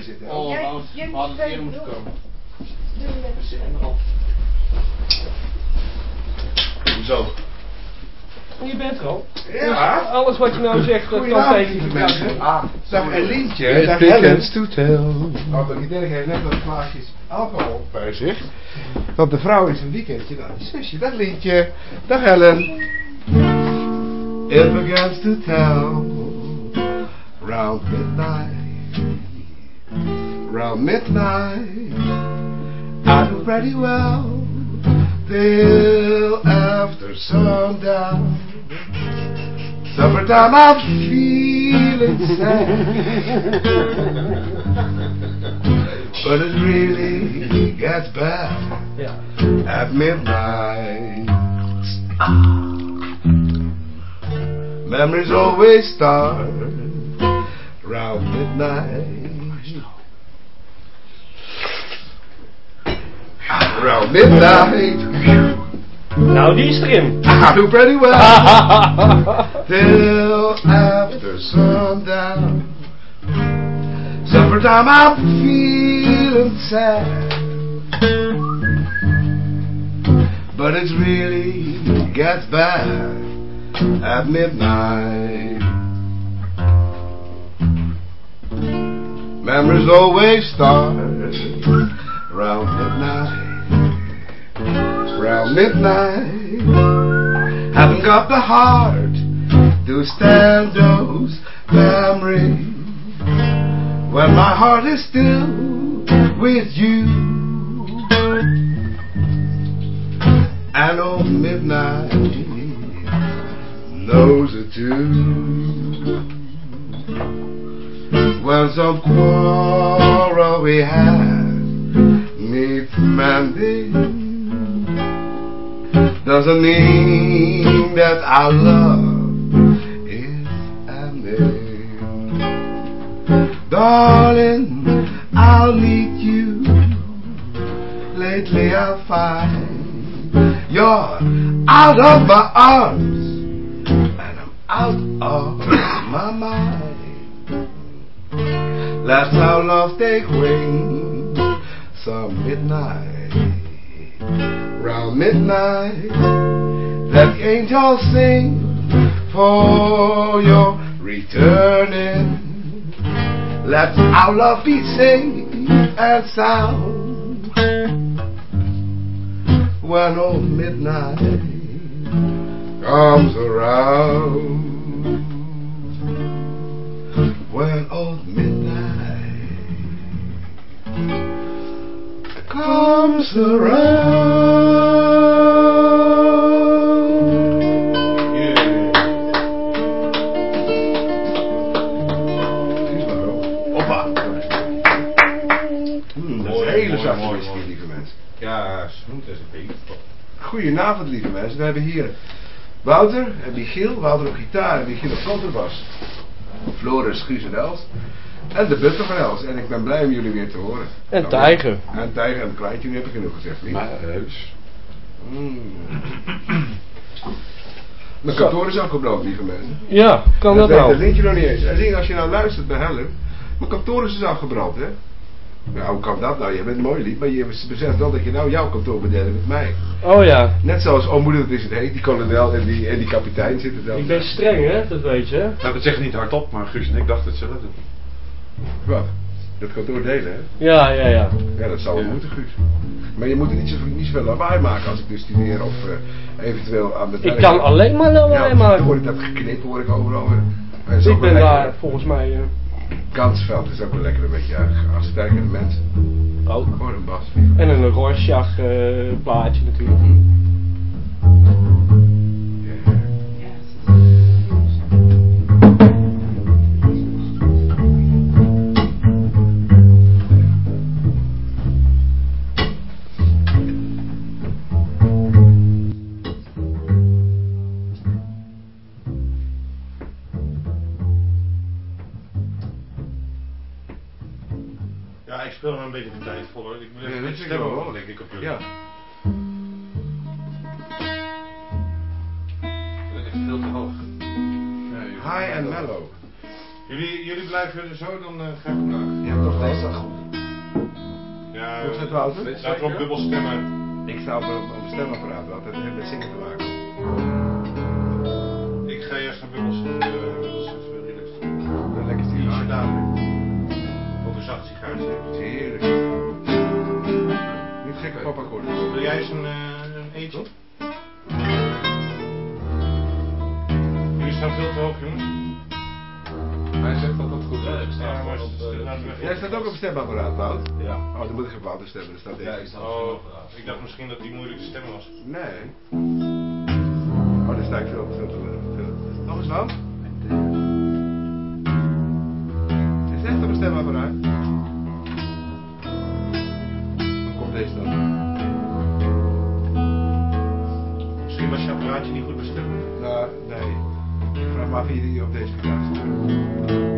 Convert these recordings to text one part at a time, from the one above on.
We erin zitten. Oh, Jij- nou, jij we hadden bent eerder moeten komen. Hoezo? Je bent er al. Ja. Alles wat je nou zegt, dat kan tegen je mensen. Ah, dag Elientje. Great Dag big Helen. hands to tell. Want Dirk heeft net wat glaasjes alcohol bij zich. Want de vrouw is een weekendje die zusje. Dag Lientje. Dag Helen. It begins to tell round midnight. Round midnight. I do pretty well till after sundown. Summertime I'm feeling sad. But it really gets bad Ja. at midnight. Memories always start around midnight. Around midnight, Nou, die is erin. I do pretty well till after sundown. Summertime, I'm feeling sad. But it really gets bad at midnight. Memories always start around midnight. Around midnight. Haven't got the heart to stand those memories when my heart is still with you. And on midnight knows it too. When some quarrel we had needs mending, doesn't mean that our love is ending. Darling, I'll need you. Lately I find you're out of my arms and I'm out of my mind. That's how love take wing. Some midnight, round midnight, that angels sing for your returning. Let our love be sing and sound when old midnight comes around. When old midnight comes around. Hoppa. Mm, dat is een hele zachte whisky, lieve mensen. Ja, smooth as a baby. Goedenavond, lieve mensen. We hebben hier Wouter en Michiel. Wouter op gitaar en Michiel op contrabas. Floris, Guus en Els. En de Els. En ik ben blij om jullie weer te horen. En Nou, Tijger. En Tijger en kleintje, nu heb ik genoeg gezegd. niet? Maar heus. Mm. Mijn kantoor is afgebrand, lieve mensen. Ja, kan dat weet- nou? Dat weet je nog niet eens. En zie, als je nou luistert naar Helen. Mijn kantoor is dus afgebrand, hè. Nou, hoe kan dat nou? Je bent mooi lief, maar je beseft wel dat je nou jouw kantoor bedeelt met mij. Oh ja, Net zoals, oh moeder, dat is het heet, die kolonel en die, en die kapitein zitten dan. ik ben streng hè, dat weet je. hè? Nou, dat zeg ik niet hardop, maar Guus en ik dachten hetzelfde. Wat? Dat kantoor delen, hè? Ja, ja, ja. Ja, dat zou wel Ja. moeten, Guus. Maar je moet er niet, zo, niet zoveel lawaai maken als ik dus studeer of eh, eventueel aan het Ik kan alleen maar Ja, lawaai dan maken. hoor ik dat geknip, hoor ik overal. Ik ben daar volgens mij... eh, Kansveld is ook wel lekker een beetje uh, afstijgende mensen. ook. Hoor een bas. En een Rorschach eh, plaatje natuurlijk. Ja, Jullie blijven zo, dan eh, ga ik vandaag. Ja, toch Dat is toch goed. Ja, Hoe is het, eh, Wouter? Laten we op dubbel stemmen. Ik sta op een, stemapparaat, want het heeft met zingen te maken. Ik ga eerst naar Bubbels. Uh, Bubbels even relaxed. Een lekker Ietsje sigaar. dadelijk. Ook een zacht sigaartje. Heerlijk. Niet gekke popakkoorden. Wil jij eens een, eh, een eetje? Jullie staan veel te hoog, jongens. Hij zegt dat dat goed is. Ja, maar op... eh, Jij staat ook op een stemapparaat, Wout? Ja. Oh, dan moet ik even Wouter stemmen, dan staat. Ja, ik op Oh, ik dacht misschien dat die moeilijk te stemmen was. Nee. Oh, daar sta ik veel, te veel. Nog eens Wout? Het is echt op een stemapparaat. Dan komt deze dan. Misschien was je apparaatje niet goed. Ik vraag me af wie die op deze gitaar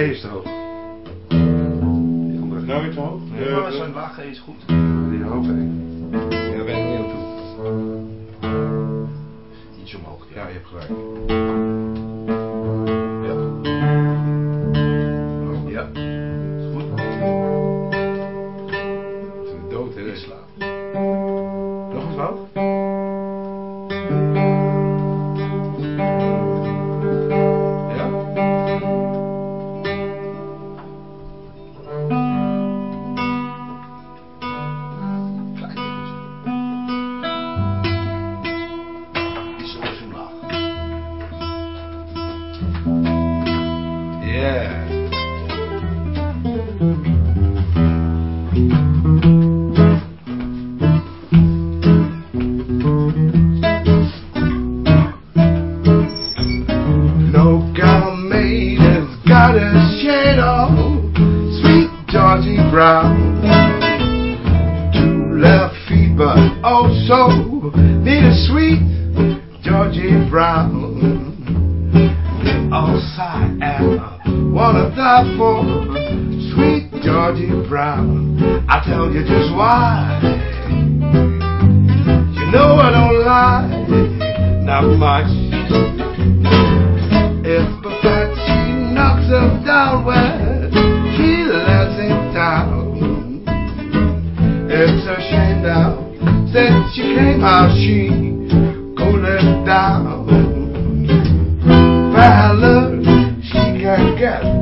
sorry, Again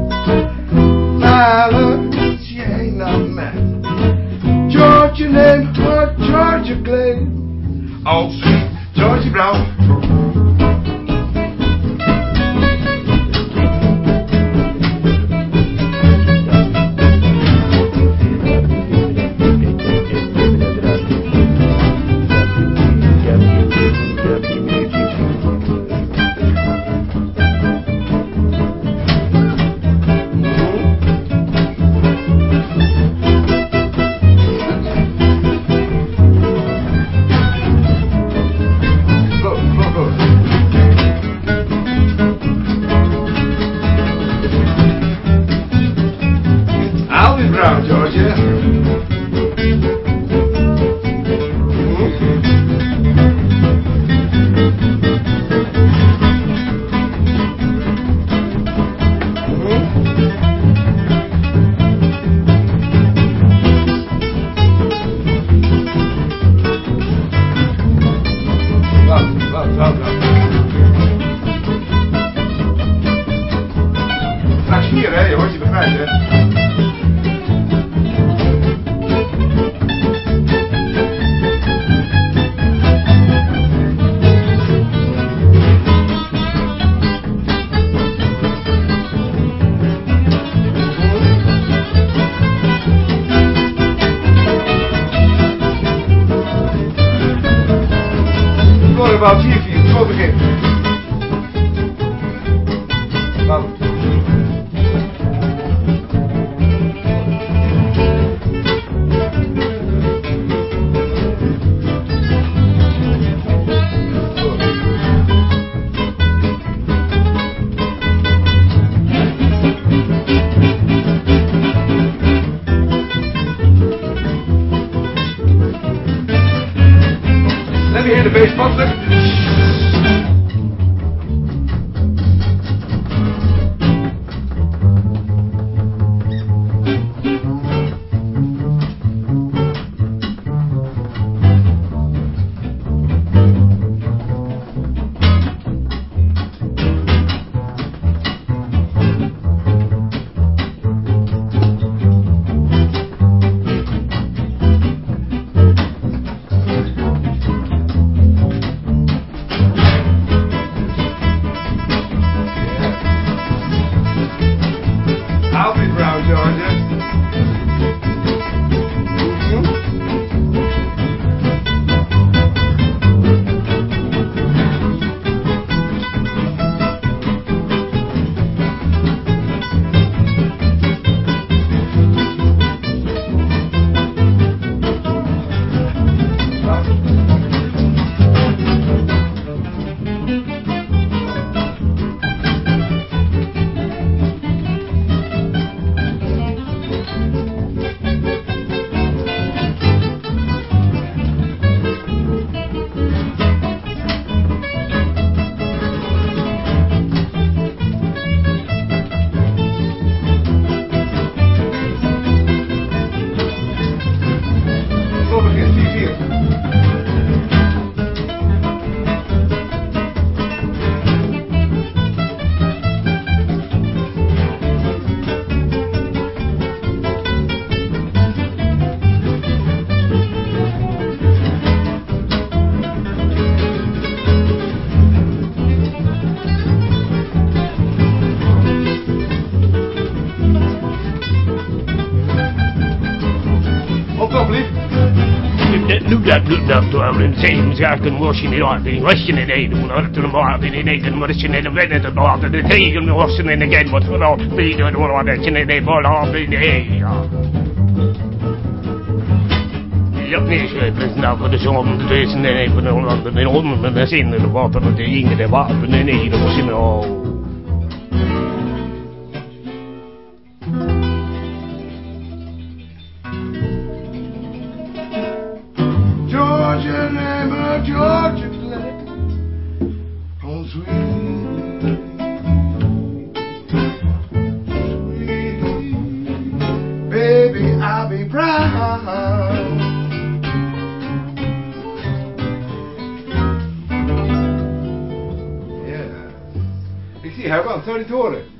Nu dat nu dat door in zee zaken wassen in orde in wassen in ede moet er te maken in ede moet je in wennen te maken de tegen wassen in again wat vooral die door door dat je in vol aan in de ja Ja, nee, ze hebben nou voor de moet je nou. Georgia name of Georgia flag on sweet, sweet baby, I'll be proud. Ja. Ik zie Herman, zou je het horen?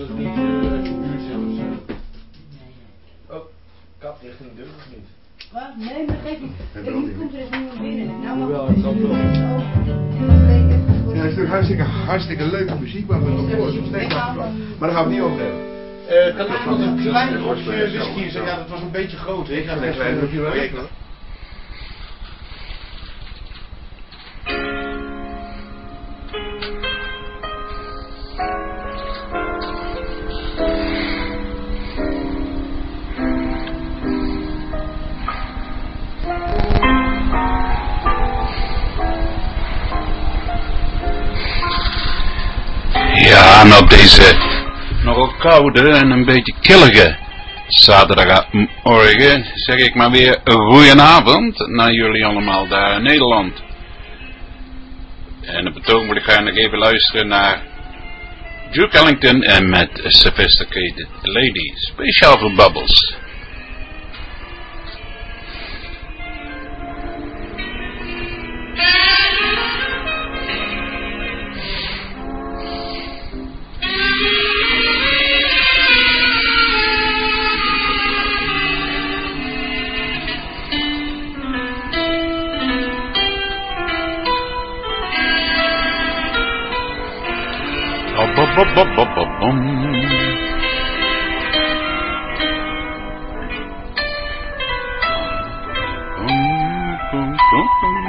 Is vuurtje. dat niet eh, uit je buurt zelfs? eh? Oh, kap ligt in de deur of niet? Wat? Nee, maar geef niet. Nu niet. komt er niemand binnen. Nou Jawel, het ik kan wel. een Ja, het is natuurlijk hartstikke, hartstikke leuke muziek, maar we nog voor is nog steeds. Maar daar gaan we het niet over hebben. Eh, kan ik nog een klein hokje whisky zeggen? Ja, dat was een beetje groot. Ik ga Nee, best deze nogal koude en een beetje killige zaterdagmorgen zeg ik maar weer goedenavond naar jullie allemaal daar in Nederland. En op het ogenblik ga ik nog even luisteren naar Duke Ellington en met Sophisticated Lady, speciaal voor Bubbles. Boom, boom.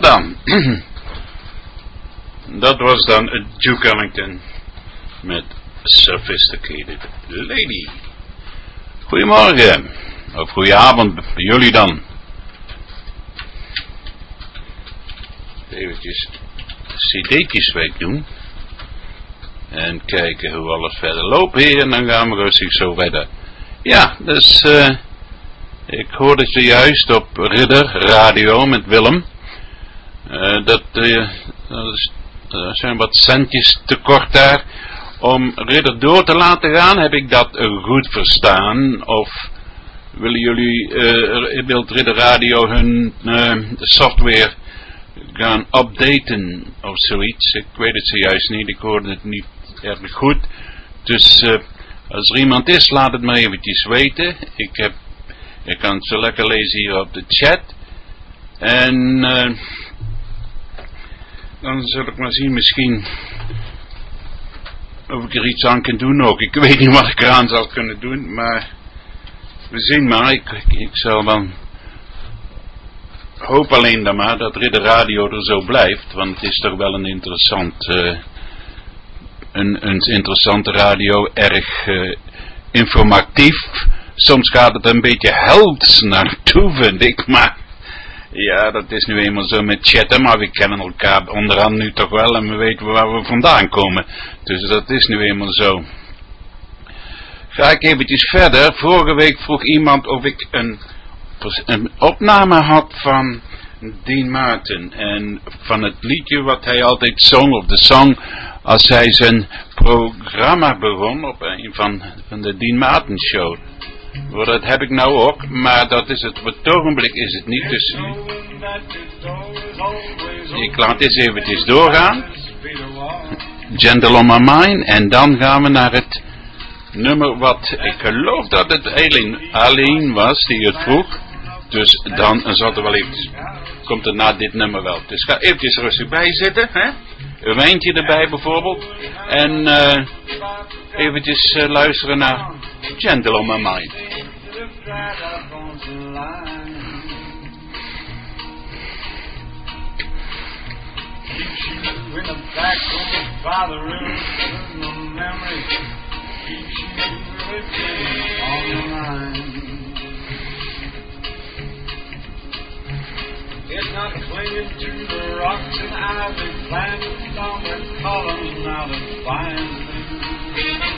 Wel dan. Dat was dan Duke Ellington met Sophisticated Lady. Goedemorgen. Of goedenavond jullie dan. Eventjes cd'tjes wegdoen. En kijken hoe alles verder loopt hier. En dan gaan we rustig zo verder. Ja, dus eh, ik hoorde zojuist op Ridder Radio met Willem. Eh, dat, er zijn wat centjes tekort daar. Om Ridder door te laten gaan, heb ik dat goed verstaan? Of willen jullie, wilt Ridder Radio hun software gaan updaten of zoiets? Ik weet het zojuist niet, ik hoorde het niet erg goed. Dus als er iemand is, laat het maar eventjes weten. Ik, heb, ik kan het zo lekker lezen hier op de chat. En dan zal ik maar zien misschien of ik er iets aan kan doen ook. Ik weet niet wat ik eraan zal kunnen doen, maar we zien maar. Ik, ik, zal dan hoop alleen dan maar dat Ridder Radio er zo blijft, want het is toch wel een interessant, eh, een, een interessante radio, erg eh, informatief. Soms gaat het een beetje helds naartoe, vind ik, maar ja, dat is nu eenmaal zo met chatten, maar we kennen elkaar onderhand nu toch wel en we weten waar we vandaan komen. Dus dat is nu eenmaal zo. Ga ik eventjes verder. Vorige week vroeg iemand of ik een, opname had van Dean Martin en van het liedje wat hij altijd zong, of de song, als hij zijn programma begon op een van, van de Dean Martin show. Dat heb ik nou ook, maar dat is het, op het ogenblik is het niet, dus ik laat eens eventjes doorgaan. Gentle on my mind, en dan gaan we naar het nummer wat, ik geloof dat het alleen was die het vroeg, dus dan zat er wel eventjes, komt het na dit nummer wel. Dus ga eventjes rustig bij zitten, een wijntje erbij bijvoorbeeld, en eh eventjes eh, luisteren naar Gentle on my mind. in the back room by the river, no memory keeps you living on the line. It's not clinging to the rocks and ivy planted on the columns now that binds There's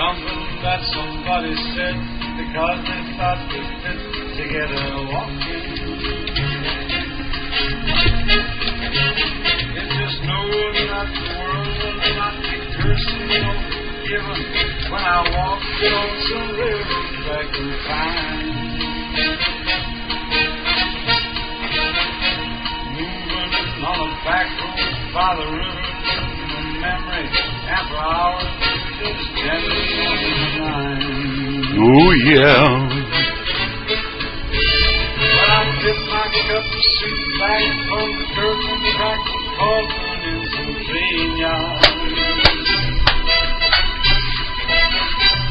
something that somebody said because they thought we fit together walking. It's just knowing that the world will not be cursing or forgiven when I walk down some rivers back to find. Moving on a back road by the river, in memory, and for hours just gently on the line. Oh yeah. But I dip my cup of soup back from the curtain crack of coffin in some clean yard.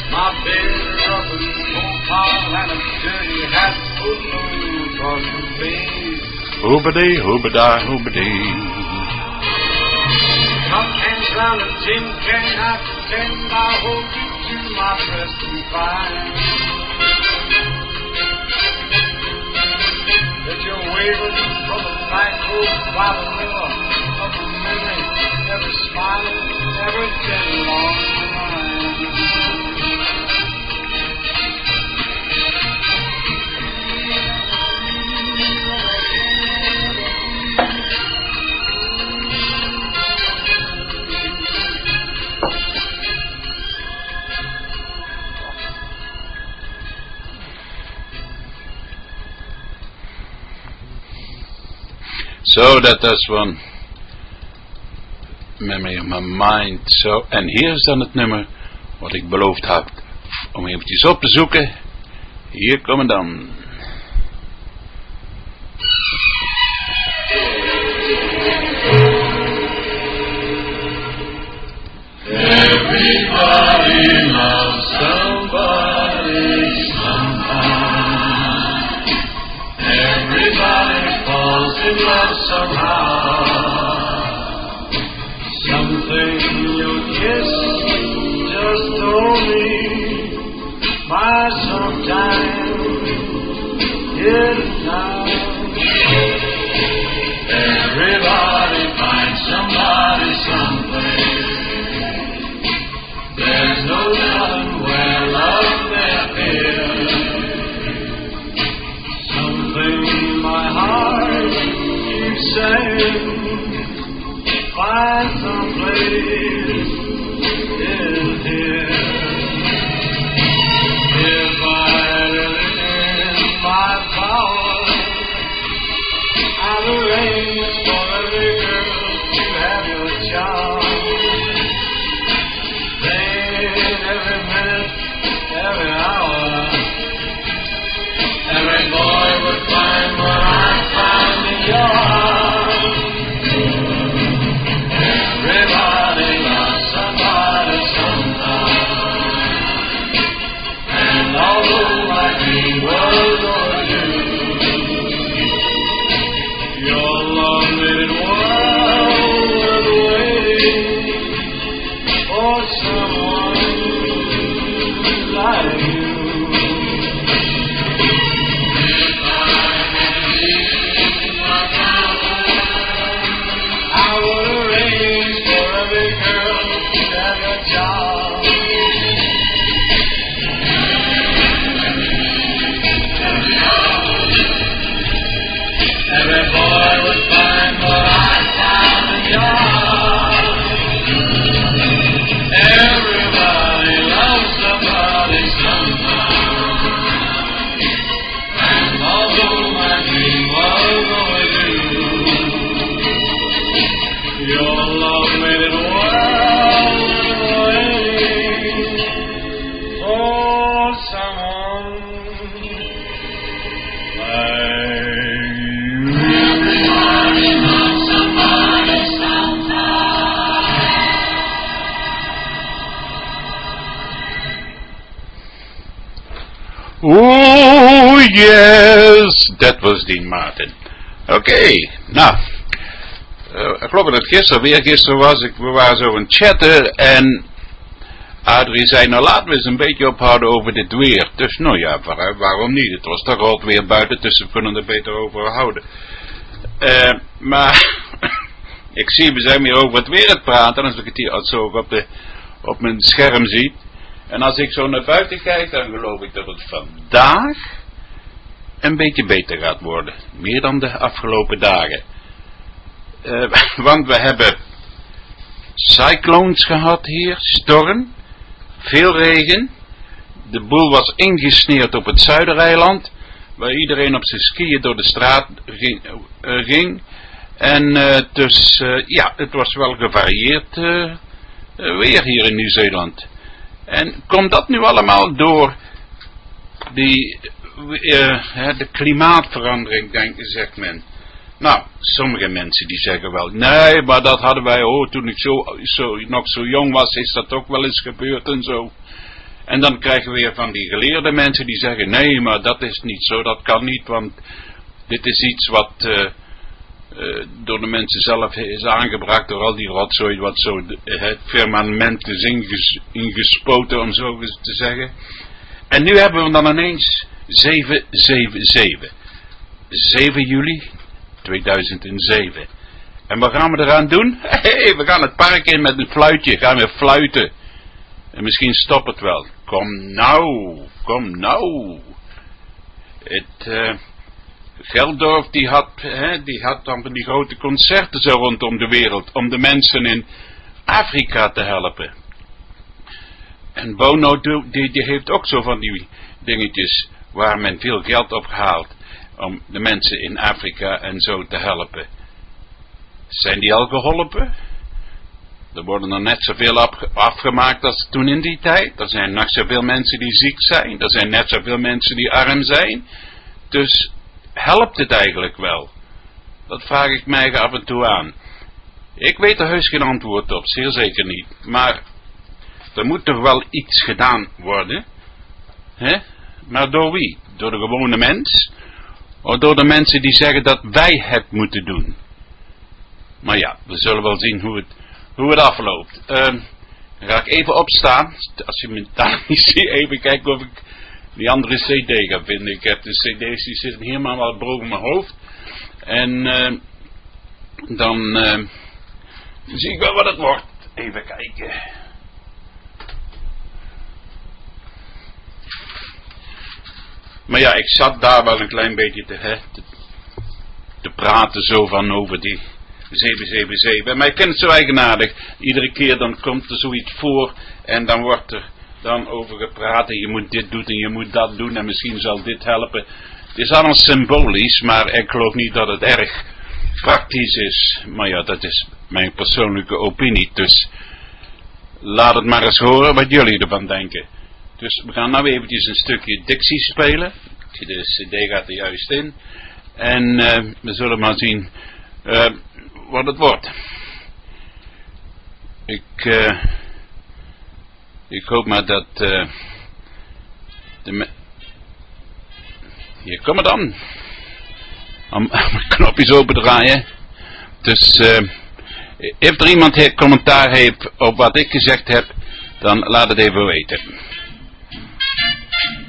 My bed up in the coal pile and a dirty hat full low across the bed. Hoobity, hoobada, hoobity. Cup hands round a tin can, I pretend I hold you to my breast and cry. That you're waving from the back road by the river of the memory, ever smiling, ever gentle on Zo, dat is van Memory of My Mind. Zo, en hier is dan het nummer wat ik beloofd had om eventjes op te zoeken. Hier komen dan. Everybody love somehow. Die Maarten. Oké, nou. eh, ik geloof dat het gisteren, weer gisteren was, ik, we waren zo het chatten en Adrie zei, nou laten we eens een beetje ophouden over dit weer. Dus nou ja, waar- waarom niet? Het was toch al weer buiten, dus we kunnen er beter over houden. Eh, maar ik zie, we zijn weer over het weer het praten, als ik het hier zo op, de, op mijn scherm zie. En als ik zo naar buiten kijk, dan geloof ik dat het vandaag een beetje beter gaat worden. Meer dan de afgelopen dagen. Eh, want we hebben cyclones gehad hier, storm, veel regen. De boel was ingesneeuwd op het Zuidereiland, waar iedereen op zijn skiën door de straat ging. eh. En eh, dus, ja, het was wel gevarieerd weer hier in Nieuw-Zeeland. En komt dat nu allemaal door die, de klimaatverandering, denk, zegt men. Nou, sommige mensen die zeggen wel, nee, maar dat hadden wij, oh, toen ik zo, zo, nog zo jong was, is dat ook wel eens gebeurd en zo. En dan krijgen we weer van die geleerde mensen die zeggen, nee, maar dat is niet zo, dat kan niet, want dit is iets wat eh, eh, door de mensen zelf is aangebracht, door al die rotzooi wat zo het firmament is inges- ingespoten, om zo te zeggen. En nu hebben we dan ineens 777. 7 juli 2007. En wat gaan we eraan doen? We gaan het park in met een fluitje, gaan we fluiten. En misschien stopt het wel. Kom nou, kom nou. Het eh Geldorf die had, hè, die had dan van die grote concerten zo rondom de wereld. Om de mensen in Afrika te helpen. En Bono die heeft ook zo van die dingetjes waar men veel geld op haalt. Om de mensen in Afrika en zo te helpen. Zijn die al geholpen? Er worden er net zoveel afgemaakt als toen in die tijd. Er zijn nog zoveel mensen die ziek zijn. Er zijn net zoveel mensen die arm zijn. Dus helpt het eigenlijk wel? Dat vraag ik mij af en toe aan. Ik weet er heus geen antwoord op, zeer zeker niet. Maar er moet toch wel iets gedaan worden? hè? Maar door wie? Door de gewone mens? Of door de mensen die zeggen dat wij het moeten doen? Maar ja, we zullen wel zien hoe het, hoe het afloopt. Dan ga ik even opstaan. Als je me daar niet ziet, even kijken of ik die andere cd ga vinden. Ik heb de cd's die zitten helemaal wel boven mijn hoofd. En ehm, dan ehm, zie ik wel wat het wordt. Even kijken. Maar ja, ik zat daar wel een klein beetje te, te, te praten zo van over die 777. Maar ik vind het zo eigenaardig. Iedere keer dan komt er zoiets voor en dan wordt er dan over gepraat en je moet dit doen en je moet dat doen en misschien zal dit helpen. Het is allemaal symbolisch, maar ik geloof niet dat het erg praktisch is. Maar ja, dat is mijn persoonlijke opinie. Dus laat het maar eens horen wat jullie ervan denken. Dus we gaan nou eventjes een stukje Dixie spelen. De cd gaat er juist in. En eh, we zullen maar zien eh, wat het wordt. Ik, eh, ik hoop maar dat de Hier, kom maar dan. Om mijn knopjes open draaien. Dus als er iemand heeft, commentaar heeft op wat ik gezegd heb, dan laat het even weten.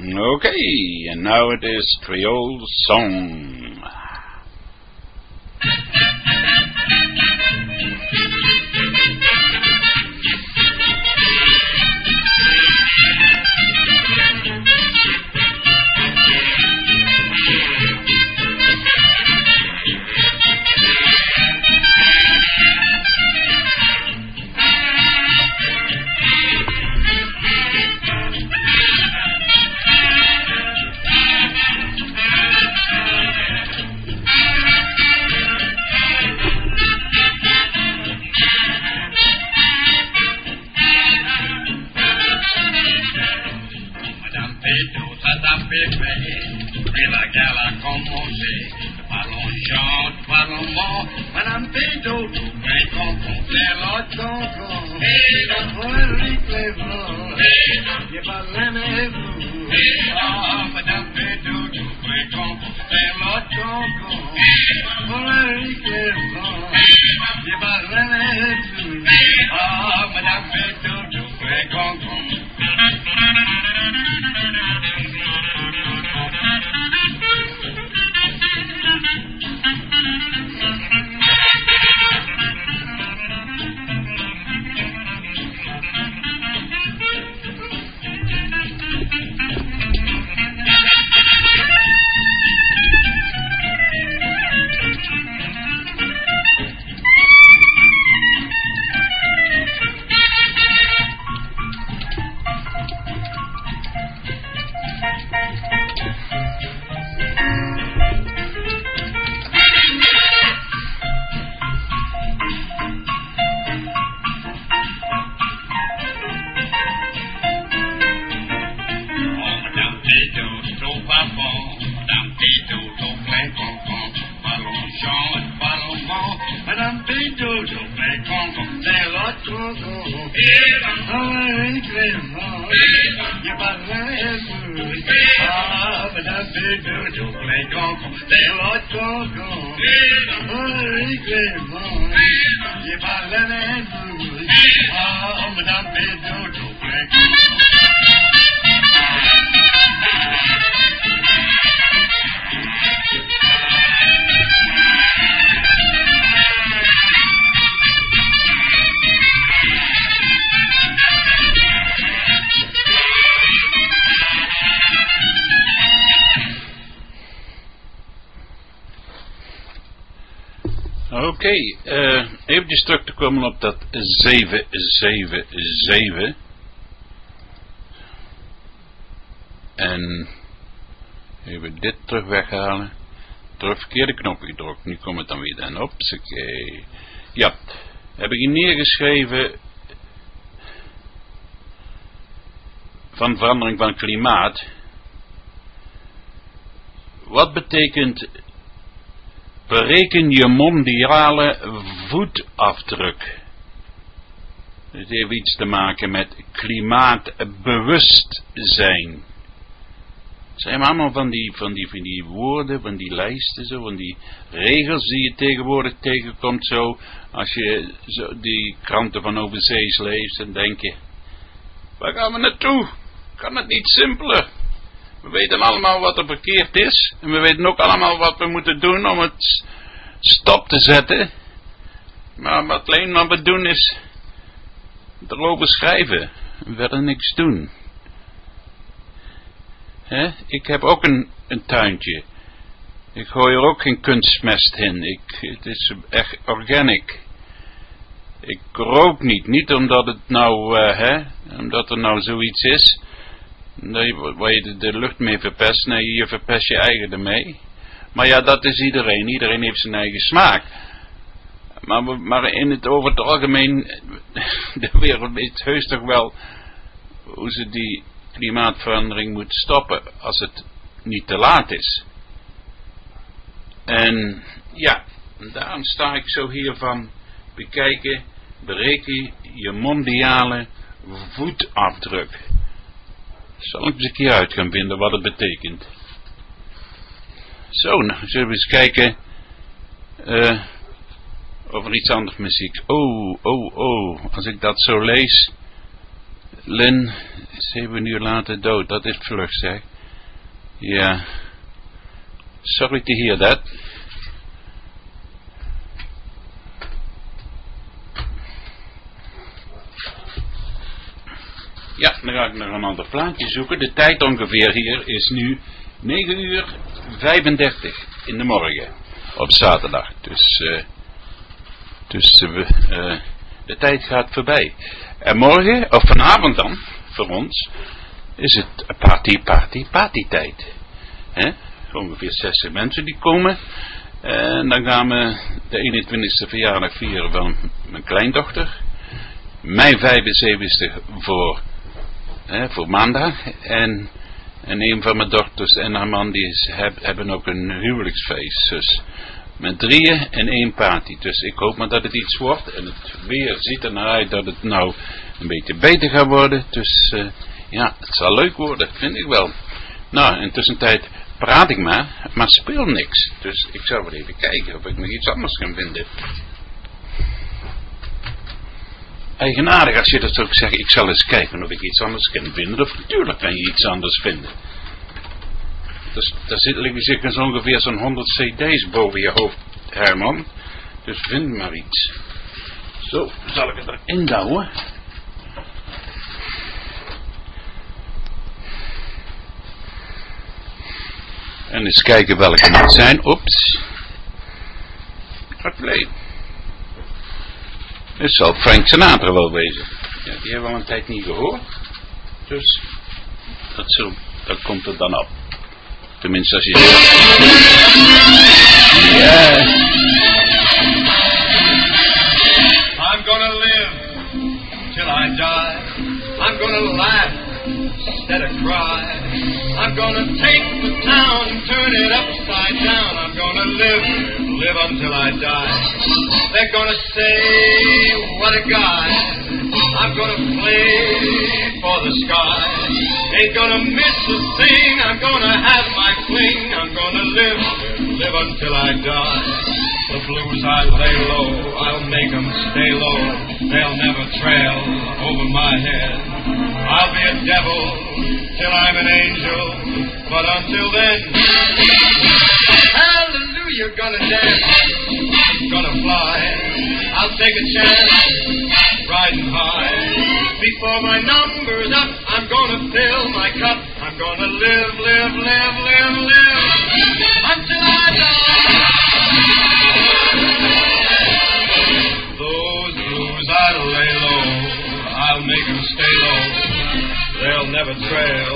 Okay, and now it is Creole song. 777. En even dit terug weghalen. Terug verkeerde knop gedrukt. Nu komt het dan weer en op. Ja, heb ik hier neergeschreven van verandering van klimaat. Wat betekent Bereken je mondiale voetafdruk. Het heeft iets te maken met klimaatbewustzijn. Zijn allemaal van die, van, die, van die woorden, van die lijsten, zo, van die regels die je tegenwoordig tegenkomt. Zo, als je zo die kranten van overzees leest, dan denk je, waar gaan we naartoe? Kan het niet simpeler? We weten allemaal wat er verkeerd is. En we weten ook allemaal wat we moeten doen om het stop te zetten. Maar wat alleen maar we doen is erover schrijven. En verder niks doen. Hè? Ik heb ook een, een tuintje. Ik gooi er ook geen kunstmest in. Ik, het is echt organic. Ik rook niet. Niet omdat het nou, eh, hè, omdat er nou zoiets is. Waar je de, de lucht mee verpest. Nee, je verpest je eigen ermee. Maar ja, dat is iedereen. Iedereen heeft zijn eigen smaak. Maar, maar in het, over het algemeen, de wereld weet heus toch wel hoe ze die klimaatverandering moet stoppen als het niet te laat is. En ja, daarom sta ik zo hier van bekijken, bereken je mondiale voetafdruk. Zal ik eens een keer uit gaan vinden wat het betekent. Zo, nou zullen we eens kijken eh over iets anders muziek. Oh, oh, oh, als ik dat zo lees. Lin, zeven uur later dood, dat is vlug zeg. Yeah. Sorry to hear that. Ja, dan ga ik nog een ander plaatje zoeken. De tijd ongeveer hier is nu 9 uur 35 in de morgen. Op zaterdag. Dus, eh, dus eh, de tijd gaat voorbij. En morgen, of vanavond dan, voor ons, is het party, party, party tijd. Ongeveer 60 mensen die komen. En dan gaan we de 21ste verjaardag vieren van mijn kleindochter. Mijn 75 voor, voor maandag. En, en een van mijn dochters en haar man die is, heb- hebben ook een huwelijksfeest. Dus met drieën en één party. Dus ik hoop maar dat het iets wordt. En het weer ziet er naar uit dat het nou een beetje beter gaat worden. Dus eh, ja, het zal leuk worden, vind ik wel. Nou, intussen tijd praat ik maar, maar speel niks. Dus ik zal wel even kijken of ik nog iets anders kan vinden. Eigenaardig als je dat zou zeggen, ik zal eens kijken of ik iets anders kan vinden. Of natuurlijk kan je iets anders vinden. Daar zit, liggen zeker zo ongeveer zo'n 100 cd's boven je hoofd, Herman. Dus vind maar iets. Zo, zal ik het erin douwen. En eens kijken welke het zijn. Oeps. Play. Het zal Frank Sinatra wel wezen. Ja, die hebben we al een tijd niet gehoord. Dus dat, dat komt er dan op. Tenminste. Ja. I'm gonna live till I die. I'm gonna laugh instead of cry. I'm gonna take the town and turn it upside down. I'm gonna live, live until I die. They're gonna say, what a guy. I'm gonna play for the sky. Ain't gonna miss a thing. I'm gonna have my fling. I'm gonna live, live until I die. The blues I lay low, I'll make 'em stay low. They'll never trail over my head. I'll be a devil till I'm an angel, but until then, hallelujah, gonna dance, gonna fly. I'll take a chance, riding high. Before my number's up, I'm gonna fill my cup. I'm gonna live, live, live, live, live until I die. Stay low. They'll never trail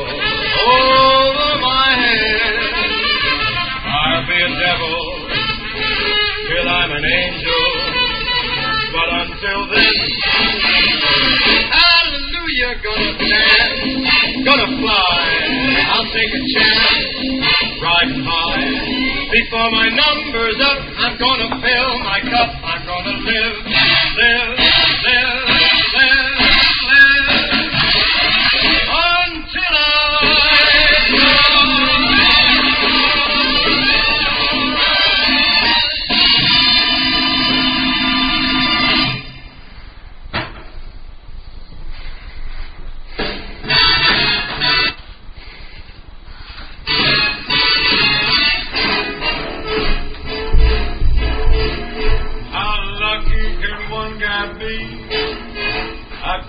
over my head. I'll be a devil till I'm an angel, but until then, hallelujah, gonna dance, gonna fly. I'll take a chance, riding high. Before my number's up, I'm gonna fill my cup. I'm gonna live, live, live,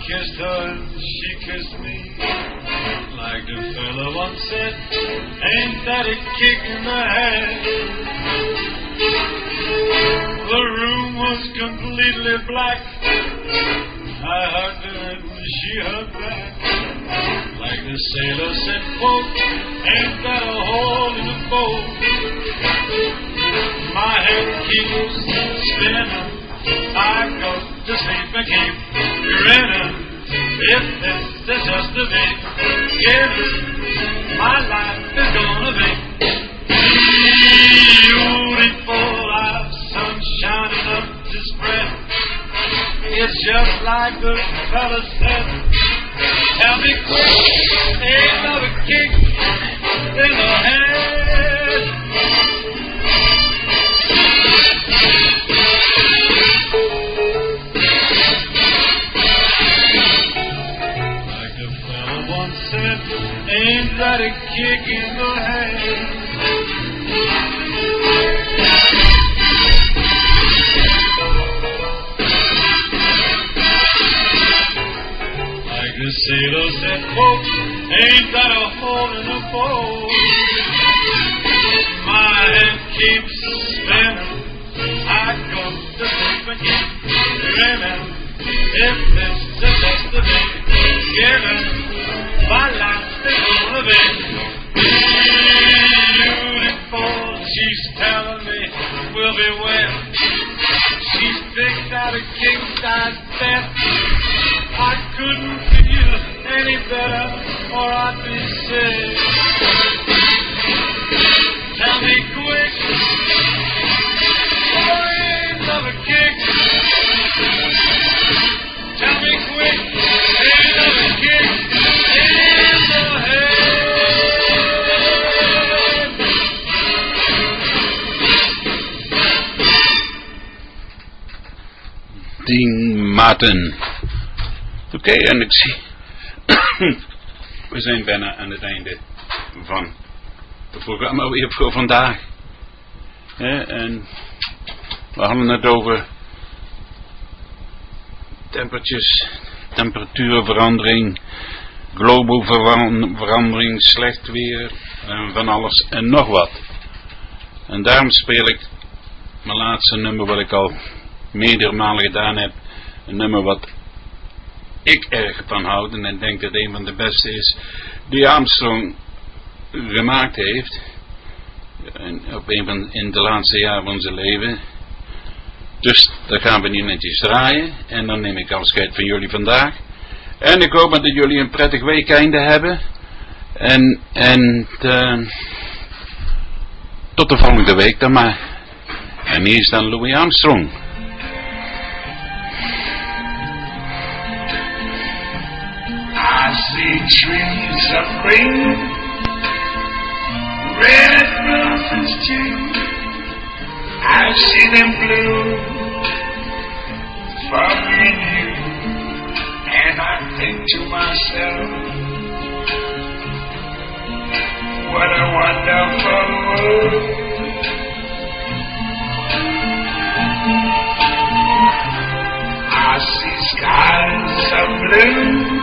kissed her she kissed me. Like the fella once said, ain't that a kick in the head? The room was completely black. I hugged her and she hugged back. Like the sailor said, quote, ain't that a hole in the boat? My head keeps spinning. I go to sleep and keep grinning. If this is just the beginning, my life is gonna be beautiful. I've sun shining up to spread. It's just like the fella said. Tell me quick, ain't another kick in the head. Said, quote, ain't that a hole in the boat? My head keeps spinning. I go to sleep again, dreaming. If Oké, en ik zie. We zijn bijna aan het einde van het programma weer voor vandaag. En we hadden het over temperatures, temperatuurverandering, verandering, slecht weer, en van alles en nog wat. En daarom speel ik mijn laatste nummer wat ik al meerdere malen gedaan heb. Een nummer wat ik erg van houd en denk dat een van de beste is die Armstrong gemaakt heeft. En op een van in de laatste jaren van zijn leven. Dus dat gaan we nu netjes draaien. En dan neem ik afscheid van jullie vandaag. En ik hoop dat jullie een prettig weekeinde hebben. En, en eh, tot de volgende week dan maar. En hier is dan Louis Armstrong. See trees of green, red roses too. I see them blue for me and you. And I think to myself, what a wonderful world. I see skies of blue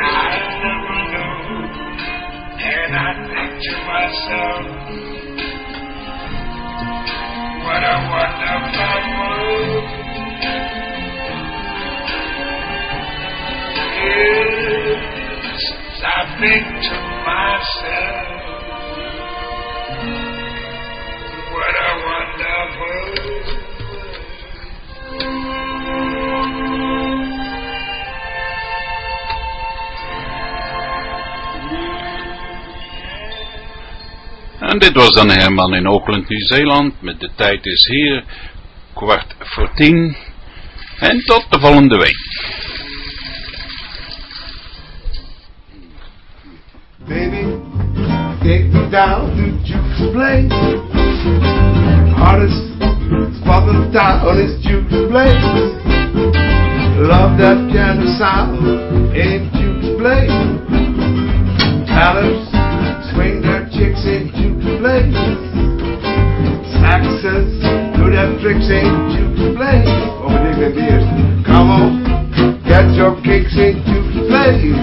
I never know. And I think to myself, dit was dan Herman in Auckland, Nieuw-Zeeland. Met de tijd is hier kwart voor tien. En tot de volgende week. Baby, take me down to Duke's place. Hardest spot in town is Duke's place. Love that piano sound in Duke's place. Tellers Saxons do their tricks in Duke's place. Oh, we dig the beers. Come on, get your kicks in Duke's place.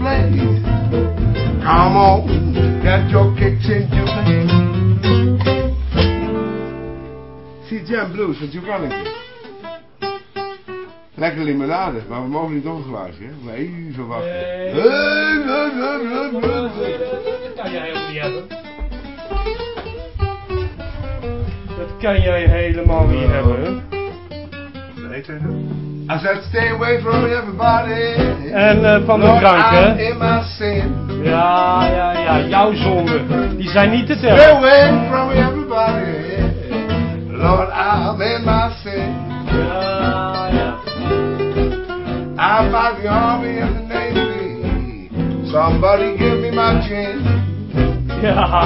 Place. Come on, get your kicks into place. See Jam Blues van Duke Ellington. Lekker limonade, maar we mogen niet hè? Maar even wachten. Nee. Dat kan jij helemaal niet hebben. Dat kan jij helemaal niet hebben. I said stay away from everybody. En eh, van de Lord, drank, I'm hè? in my sin. Ja, ja, ja, jouw zonden. Die zijn niet te Stay tellen. away from everybody. Lord, I'm in my sin. Ja, ja. I'm by the army and the navy. Somebody give me my chin. Ja,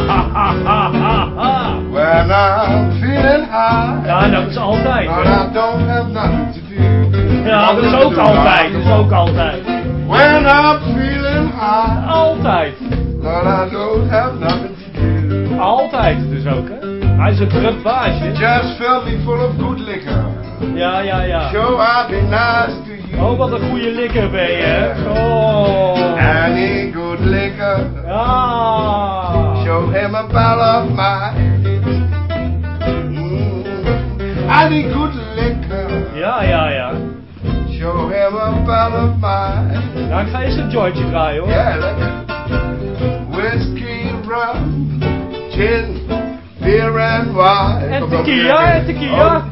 When I'm feeling high. ja, dat is altijd. But. I don't have nothing to do. Ja, dat is ook altijd. Dat is ook altijd. When I'm feeling high. Altijd. But I don't have nothing to do. Altijd dus ook, hè? Hij is een druk baasje. Just fill me full of good liquor. Ja, ja, ja. Show I'll be nice to you. Oh, wat een goede likker ben je, hè? Oh. Any good liquor. Ja. Show him a bottle of mine. Mm. Any good liquor. Ja, ja, ja. Show him a bottle of mine. Nou, ik ga eens een jointje draaien, hoor. Yeah, lekker. Whiskey, rum, gin, beer and wine. En tequila, en tequila.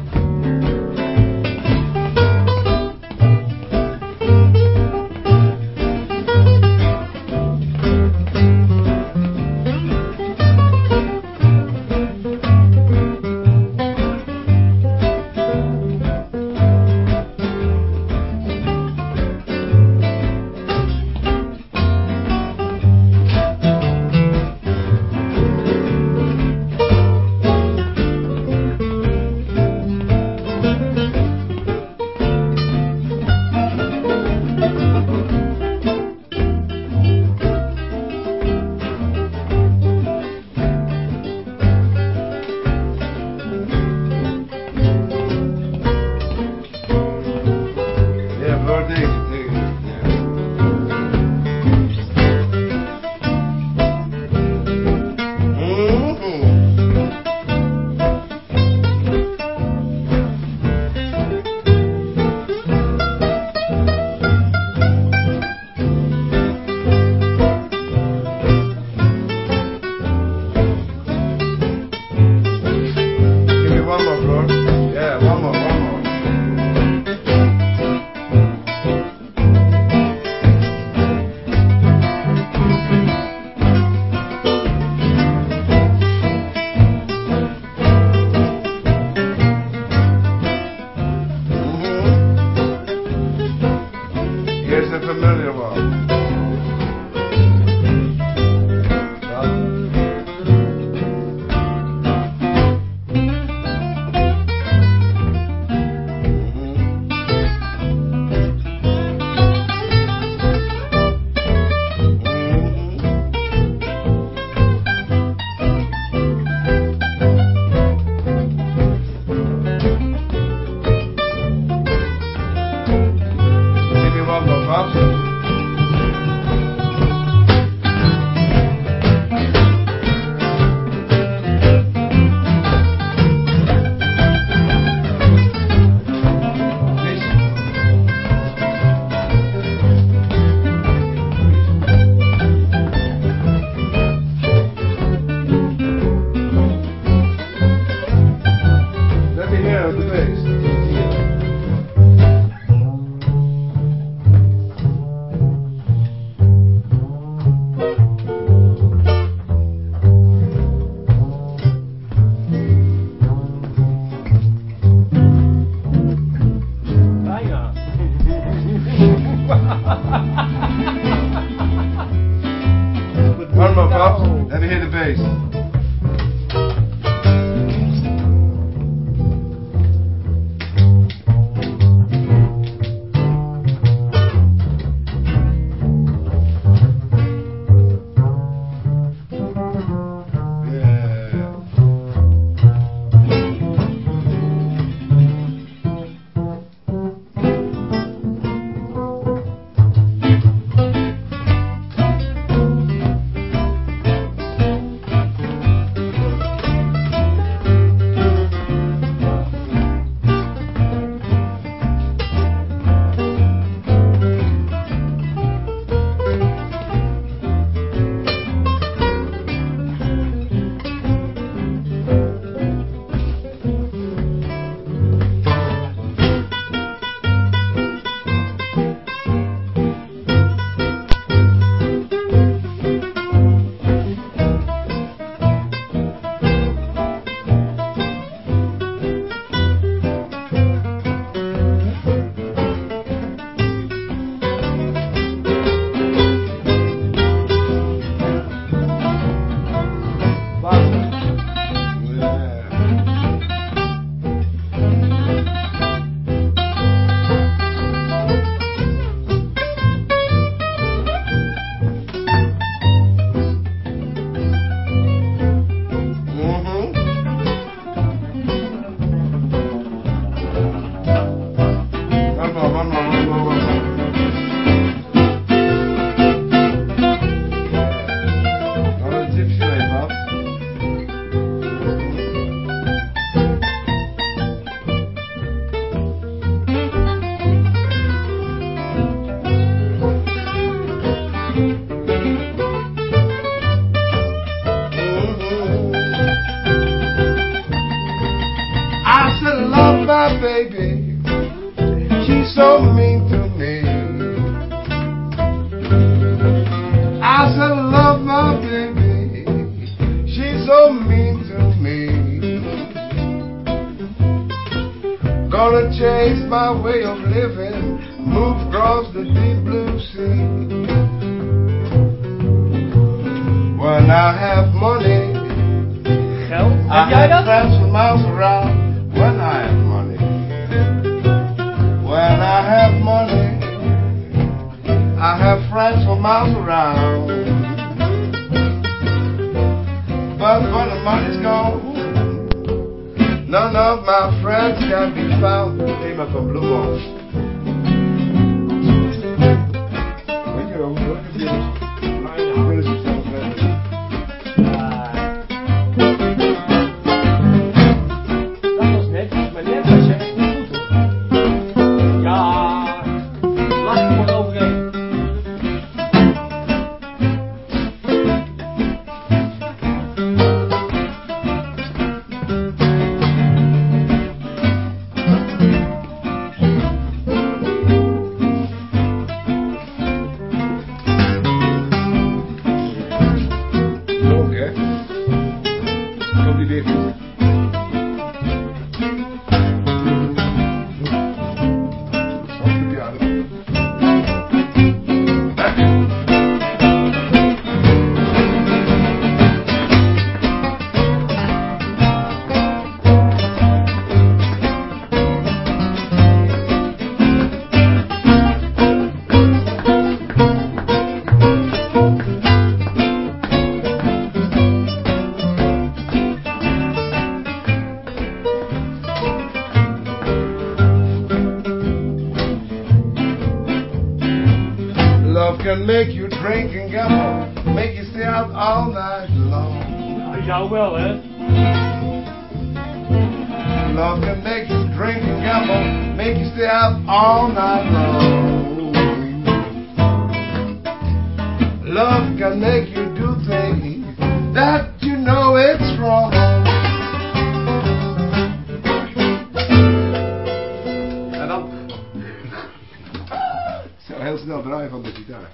Draaien van de gitaar.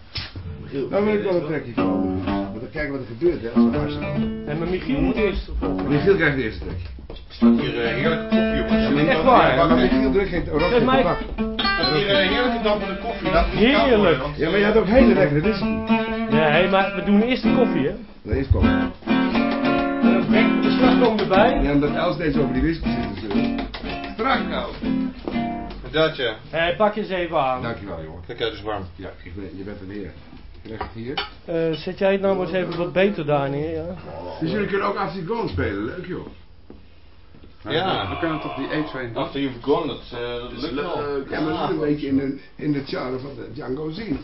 Dan wil ik wel een trekje van. Maar dan kijken wat er gebeurt, hè, als we staan. En maar Michiel moet eerst volgen. Michiel krijgt de eerste trekje. staat hier eh, heerlijke koffie, jongens. Ja, maar Echt waar? Maar Michiel drukt geen oranje tabak. Er staat hier een heerlijke dampende koffie. Koud Heerlijk. Ja, maar je had ook hele lekkere whisky. Nee, maar we doen eerst de koffie hè. Nee, is komen. Kijk, de slag komt erbij. Ja, omdat Els steeds over die whisky zit te zeuren. Strak nou. Dat ja. Hé, pak je eens even aan. Dankjewel, jongen. Kijk, het is warm. Ja, ik ben, je bent een heer. Je legt het hier. Eh, zet jij het nou maar eens even wat beter daar neer, ja? Dus jullie kunnen ook After Gone spelen. Leuk, joh. Ja. We kunnen toch die A-train doen? After you've gone, dat, eh, dat lukt wel. Leuk. Ja, maar dat is een beetje in de, in de charme van de Django zien.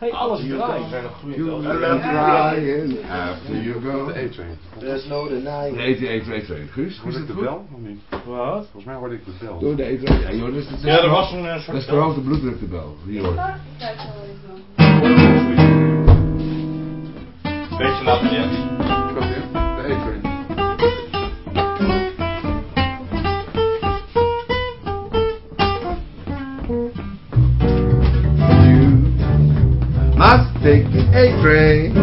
Hé, alles draait. zijn nog left crying after you go. De A-train. There's no denying. De eten. Guus, Hoorde is ik het de goed? bel? Of niet? Wat? Volgens mij hoorde ik de bel. Door de eten. Ja, joh, dat is, dat is, Ja, er was een eh, dat soort... is verhoogde bloeddruk de bel. Hier hoor. Kijk zo even. Beetje later, ja. De A-train. Take the A train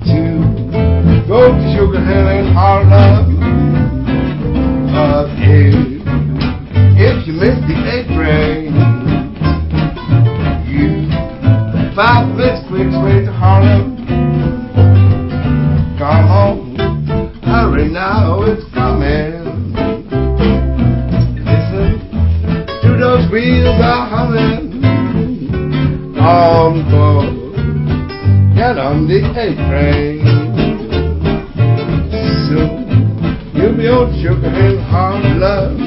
to go to Sugar Hill and Harlem. But if, if you miss the A train, you five minutes quick way to Harlem. Come on, hurry now, it's coming. Listen to those wheels are humming. On board, get on the A train. Soon you'll be on Sugar Hill Harlem. Nou,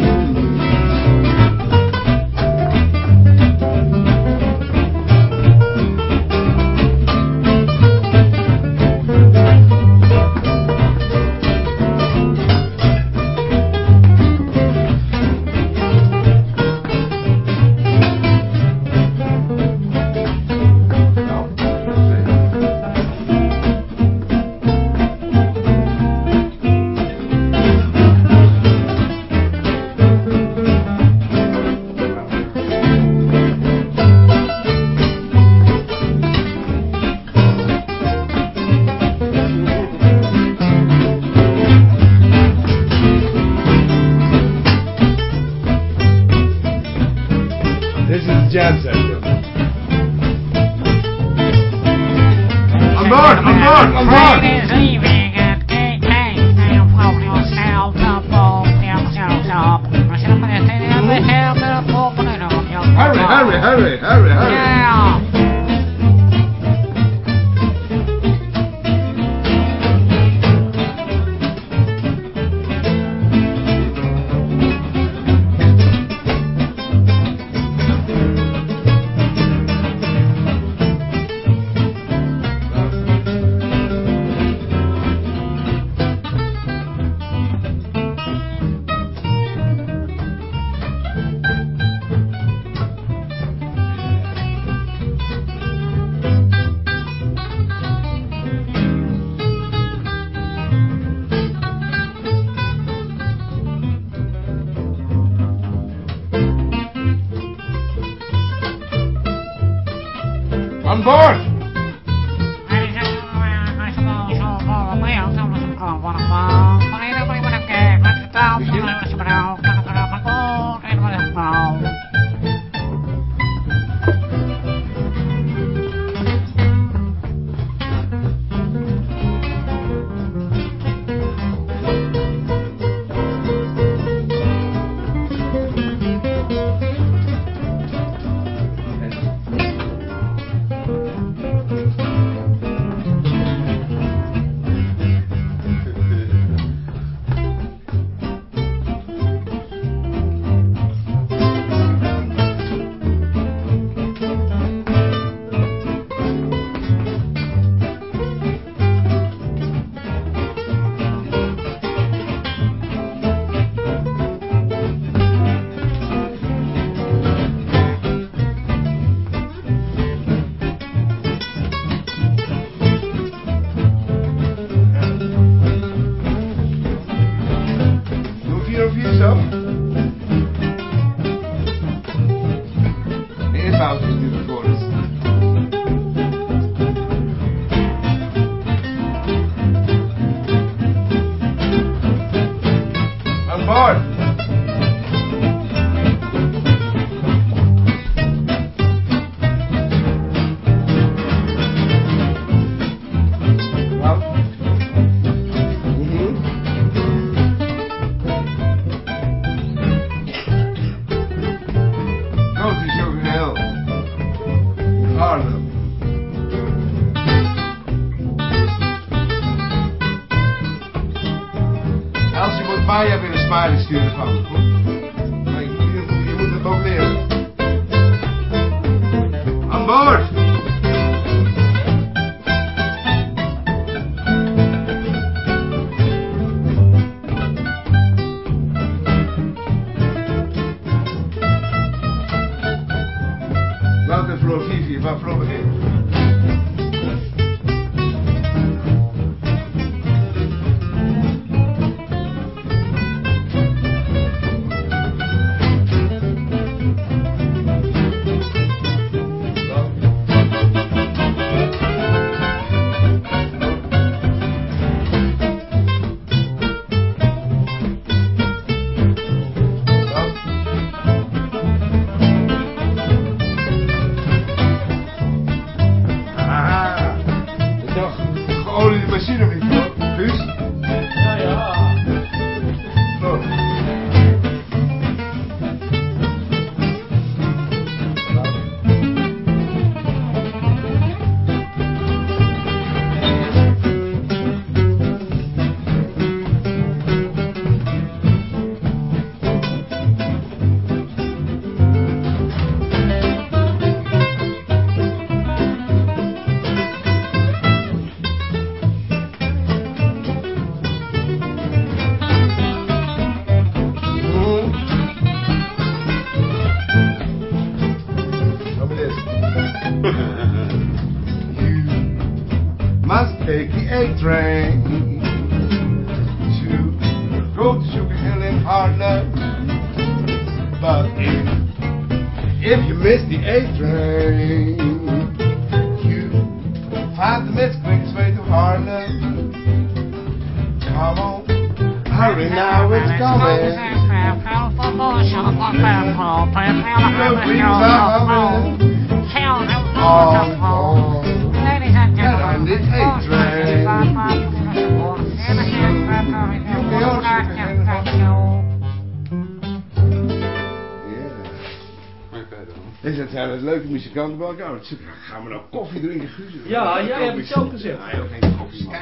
elkaar? Wat Gaan we nou koffie drinken, Guus? Ja, jij hebt het zelf gezegd. Nee, ook geen koffie, man.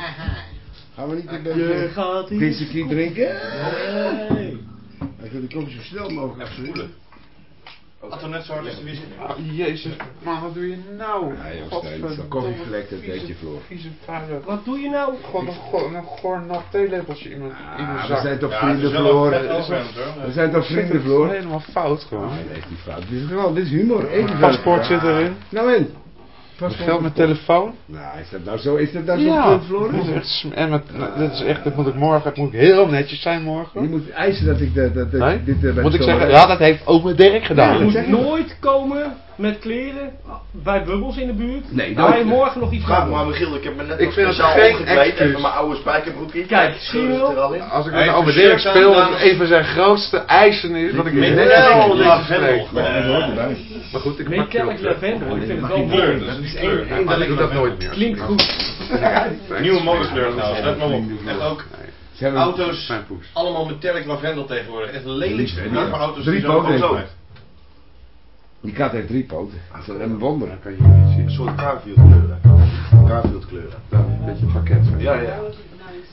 Gaan we niet een Je beetje whisky drinken? Nee. Ik wil de koffie zo snel mogelijk afspoelen. Had er net zo hard als de wc. Ah, jezus, man, wat doe je nou? Ja, koffie gelekt, dat weet je. Vieze vuile. Wat doe je nou? Gewoon een, goor, een theelepeltje in mijn, in mijn Ah, zak. we zijn toch vrienden, hoor. We zijn toch vrienden, het Floor? helemaal fout gewoon. Nee, dat is niet fout. Dit is gewoon, dit is humor. Paspoort zit erin. Nou in. Geld met telefoon. Nou, is dat nou zo, is dat nou zo'n Ja, punt, Floor? dat is echt sm- en met, nou, dat is echt, dat moet ik morgen, moet ik heel netjes zijn Je morgen. moet eisen dat ik de, dat, dat Nee? dit eh, bij Moet ik zeggen, ja, dat heeft ook mijn Dirk Je gedaan. dat zeg moet nooit komen met kleren bij bubbels in de buurt. Nee, Waar dat- je morgen nog iets gaat maar. Michiel, ik heb me net Ik vind het speciaal geen omgekleed. Even mijn oude spijkerbroekje. Kijk, zie je Scheur wel? het er al in. Als ik met Dirk shirt speel, dat een van zijn grootste eisen is, dat ik Met heel lavendel. Maar goed, ik maak op. lavendel, ik vind het wel mooi. Kleur, dat is één- ik doe dat nooit meer. Klinkt goed. Nieuwe modekleur trouwens, let maar op. Echt ook Ze hebben auto's, allemaal metallic lavendel tegenwoordig. Echt lelijk. Liefst, hè, Ik die- hou van auto's drie die zo ook. Die kat heeft drie poten. Dat is een wonder. Dan kan je niet zien. Een soort Garfield kleuren. Garfield kleuren. Een beetje pakket. Ja, ja.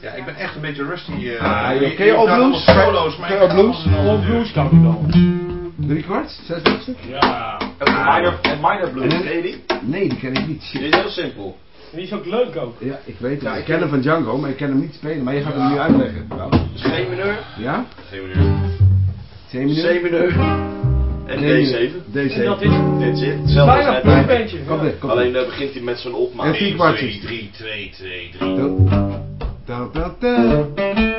Ja, ik ben echt een beetje rusty. eh, Ah, joh, ken je kan Blues? Solo's, maar Ken ik je Blues? de- Blues kan ik wel. Drie kwart? Zes boksen? Ja. En minor, blues, ken je die? Nee, die ken ik niet. Die is heel simpel. Die is ook leuk ook. Ja, ik weet het. Ja, ik ken hem van Django, maar ik ken hem niet spelen. Maar je gaat hem nu uitleggen. Ja? Geen mineur. C mineur? C mineur en D7. D7. En dat is Dit zit. Bijna een kom Alleen dan begint hij met zo'n opmaat. En vier 1, kwartjes. 2, 3, 2, 2, 3.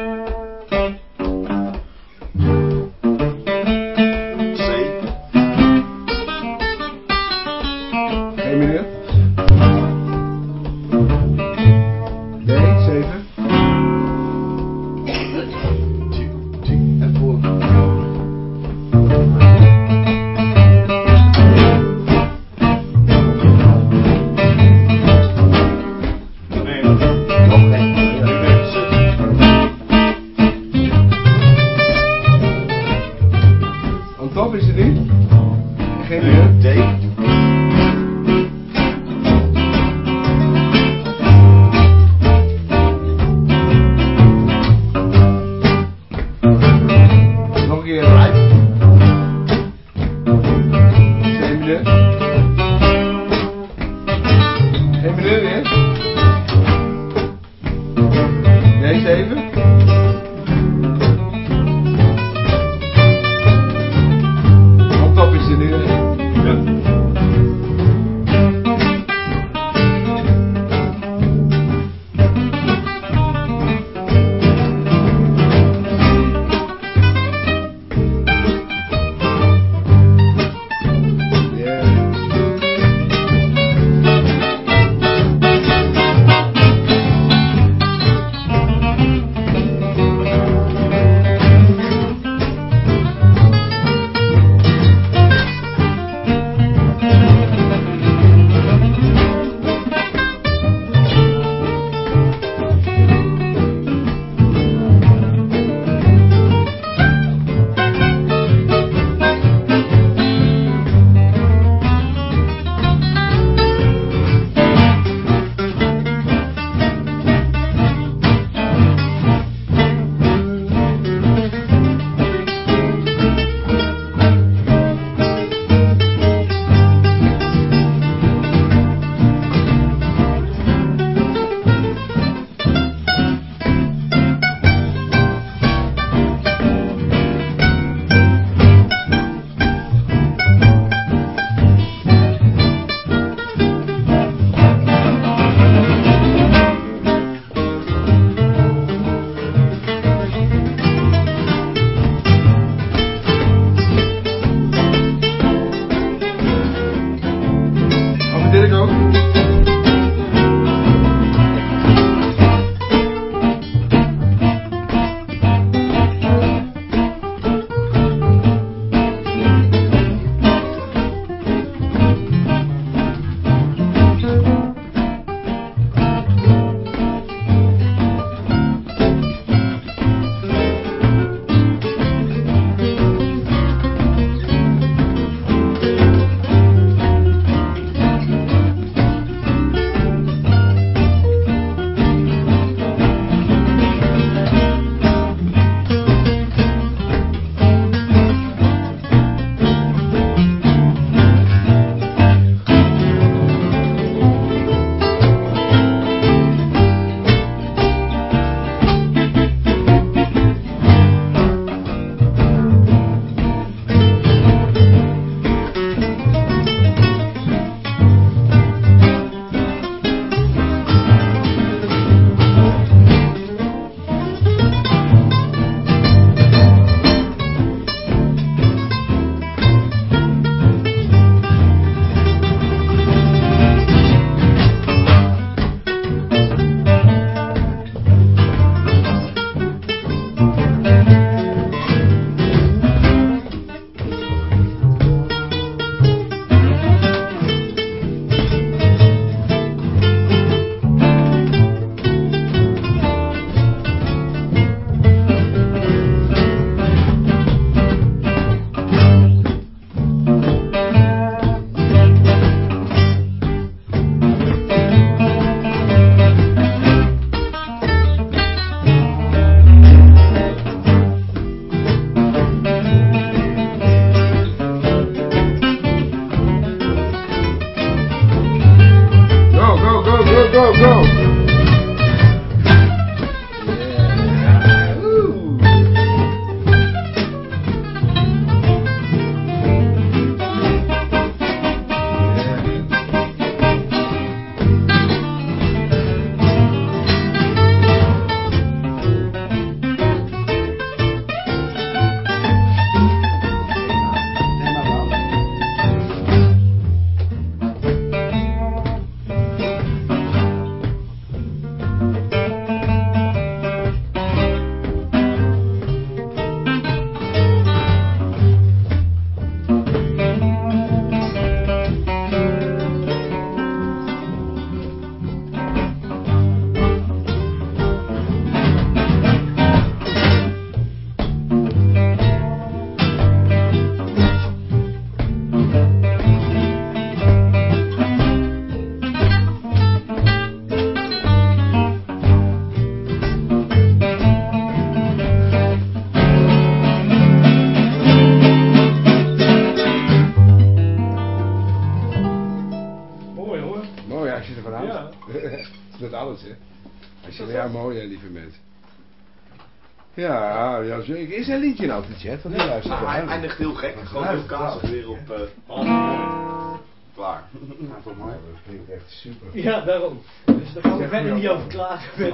Ja, ja, zeker. Is er een liedje nou op de chat? Nou, wel hij eindigt heel gek. Gewoon heel kazig weer op... eh klaar. Ja, voor mij. Dat klinkt echt super. Ja, daarom. Dus daar gaan we verder niet over klagen.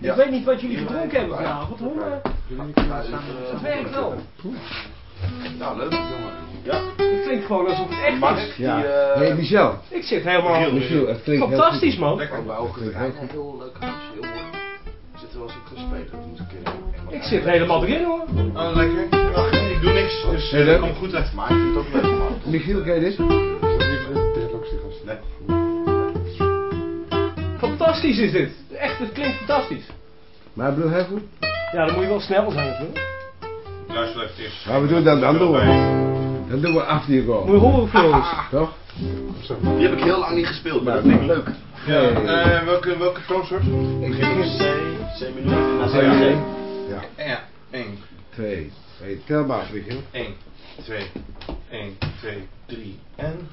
Ik weet niet wat jullie gedronken hebben vanavond hoor. Het werkt wel. Nou, leuk. Ja. Het klinkt gewoon alsof het echt Max, is. die... Ja. eh, Nee, Michel. Ik zit helemaal Michiel, het klinkt heel fantastisch man. Lekker. Ja, heel leuk. Heel er eens op gespeeld. Dat moet ik keer. Ik zit helemaal erin hoor. Oh, lekker. Ach, ik doe niks, dus eh, komt goed uit. Maar ik vind het ook leuk, man. Michiel, ken je dit? Nee. Fantastisch is dit. Echt, het klinkt fantastisch. Maar Blue Heaven? Ja, dan moet je wel snel zijn natuurlijk. Luister even eerst. Maar we doen dan, dan doen we. Dan doen we after you go. Moet je horen Floris. Toch? Die heb ik heel lang niet gespeeld, maar dat vind ik leuk. Ja, eh, welke, welke toonsoort? Ik Begin op C, C Zeg je? C. Ja. Ja, 1, Twee. Hey, tel maar Michiel. 1, 2, 1, 2, 3 en...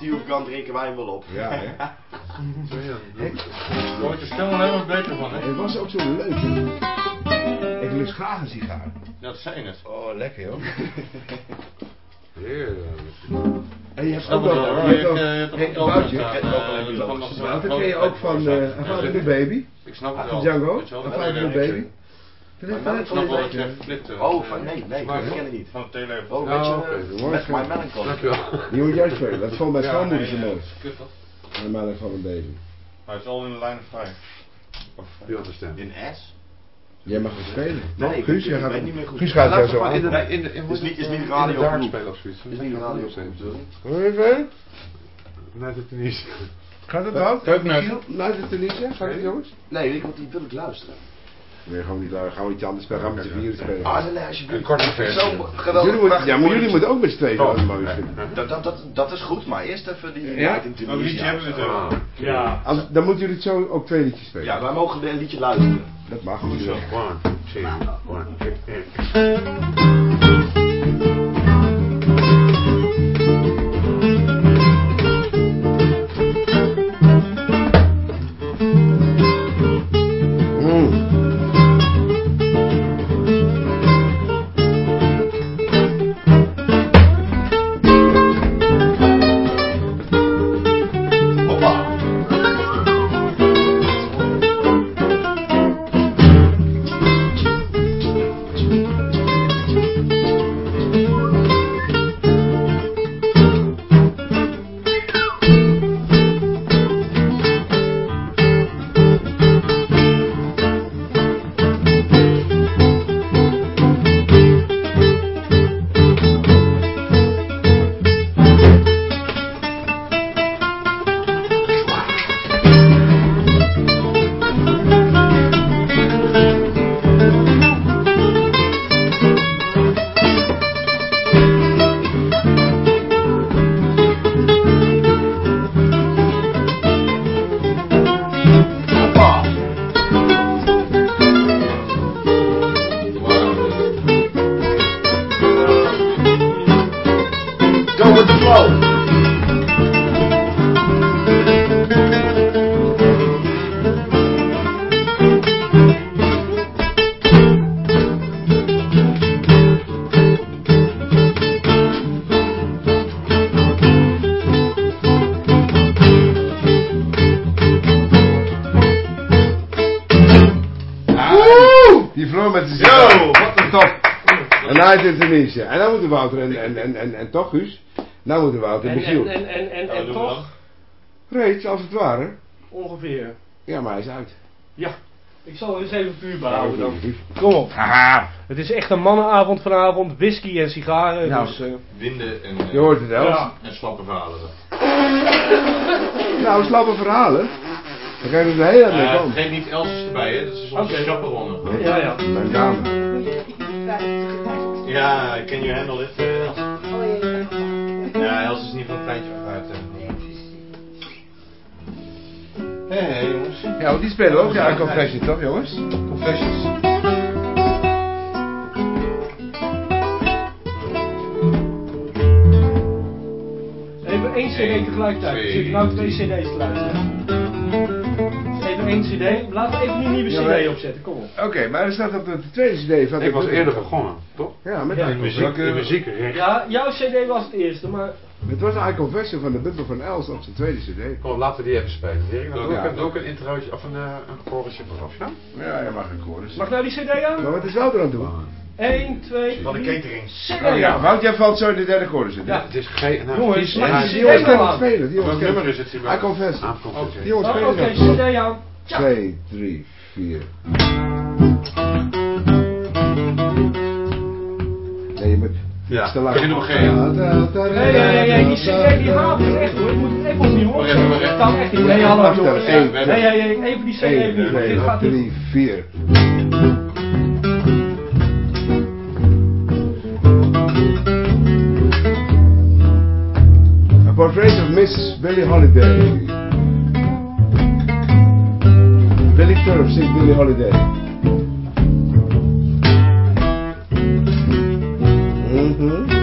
die hoek kan drinken wijn wel op. Ja, hè? Daar wordt je snel alleen maar beter van, hè? Het was ook zo leuk. Ik lust graag een sigaar. Dat zijn het. Oh, lekker, joh. Heerlijk. En je hebt ook eh, een boutje. Wouter ken je ook eh, van... Nou, een eh, Baby? Ik snap het ah, wel. Django, een Baby? Vind je Maar het ik Ik snap wel dat leuk? je flipt. Oh, van, nee, nee, dat wel. ken ik niet. Van het. Oh, Nou, weet je, oké, mooi met. My Melancholy. Dankjewel. Die moet jij spelen. Dat vond mijn schoonmoeder zo mooi. Kut van een baby. Maar het is al in de lijn of fire. Of stem. In S? Jij mag het spelen. Nee, ik- Guus, ik jij gaat, weet niet meer goed. Guus gaat jou zo aan. in de, in in, is niet- is niet in radio groep. spelen of zoiets. Is niet radio. Hoor je even? Naar de Tunesië. Gaat het ook? Teukneuken. Naar de Tunisia? Gaat het jongens? Nee, ik, want die wil ik luisteren. Nee, gewoon niet luisteren. Gaan we iets anders spelen. Gaan we met z'n vieren spelen. Ah, nee, alsjeblieft. Een korte versie. Zo geweldig. Jullie moeten, ja, maar jullie moeten ook met z'n tweeën Oh. zo'n mooi vinden. Dat, dat, dat, dat is goed, maar eerst even die Ja? in Tunisia. Welk liedje hebben we het Ah. over? Ja. Als- Dan moeten jullie het zo ook twee liedjes spelen. Ja, wij mogen weer een liedje luisteren. Dat mag. Goed zo. One, two, one. Mm. En dan moeten Wouter en, en, en, en, en toch Guus. Nou moeten Wouter en En, Michiel. en, en, en, we toch, Reeds, als het ware. ongeveer. Ja, maar hij is uit. Ja, ik zal eens even vuur behouden dan. Kom op. Het is echt een mannenavond vanavond, whisky en sigaren. Nou. Dus, eh, Winden en, eh, Je hoort het Els. Ja. en slappe verhalen. Nou, slappe verhalen. Dan kan je er hele tijd mee Uh, geen niet Els erbij, hè? Dat is onze Oké. chaperonne. ja, ja. Mijn dame. Ja, can you handle it, Els? Oh ja, Ja, Els is niet van het pleintje af uit. eh. Hé, hé, jongens. Ja, want die spelen ook ja, Confession, toch jongens? Confessions. Even één cd tegelijkertijd. Ik zit nou twee cd's te luisteren. Even één cd. Laten we even een nieuwe Ja, maar- cd opzetten. Kom op. Oké, maar er staat op de tweede cd van... Ik was eerder begonnen, toch? Ja, met Ja, In muziek, Confession. in muziek recht. Ja, jouw cd was het eerste, maar... Het was I Confession van de Bundel van Els op zijn tweede cd. Kom, laten we die even spelen. Erik, dan doe, Ja. ik, een- een introotje of een, eh, een chorusje vooraf, ja? Ja, je mag een chorus. Mag nou die cd aan? Maar wat is Wouter aan het doen? 1, 2, Van de 3. catering. CD Oh ja. Wout, jij valt zo in de derde chorus in. hè? Ja. Het is geen... Nou, Jongens, die jongens het spelen. Die jongens nummer is het? I Confess. Ah, komt het, Die jongens Oh, spelen Oké, het. cd aan. Tja. 2, 3, 4. Nee, je moet... Ja, begin op een gegeven Nee, nee, nee, nee, die die hapert echt hoor. Ik moet het even opnieuw hoor. Dat kan echt niet. Nee, hallo jongens. Nee, nee, nee, even die cd even 1, niet. want Dit 2, gaat niet. 3, 4. A portrait of Miss Billie Holiday. Billy Turf zingt Billie Holiday. Mhm.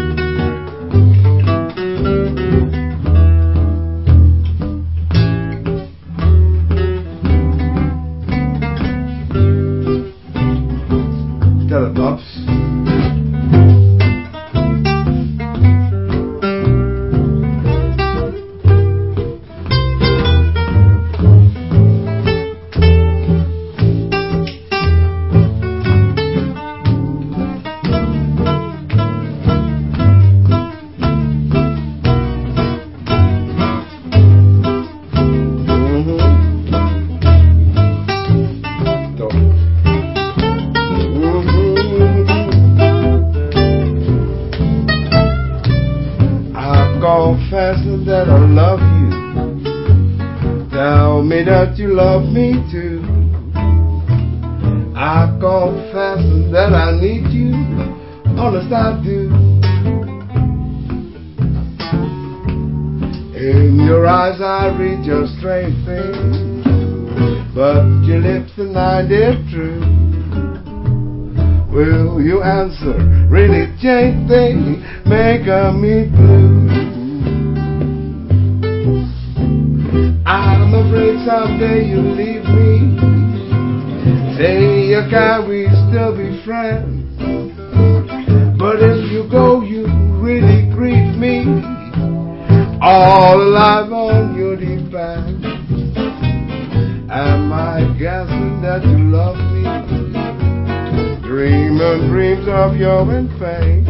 Dreaming dreams of your fame.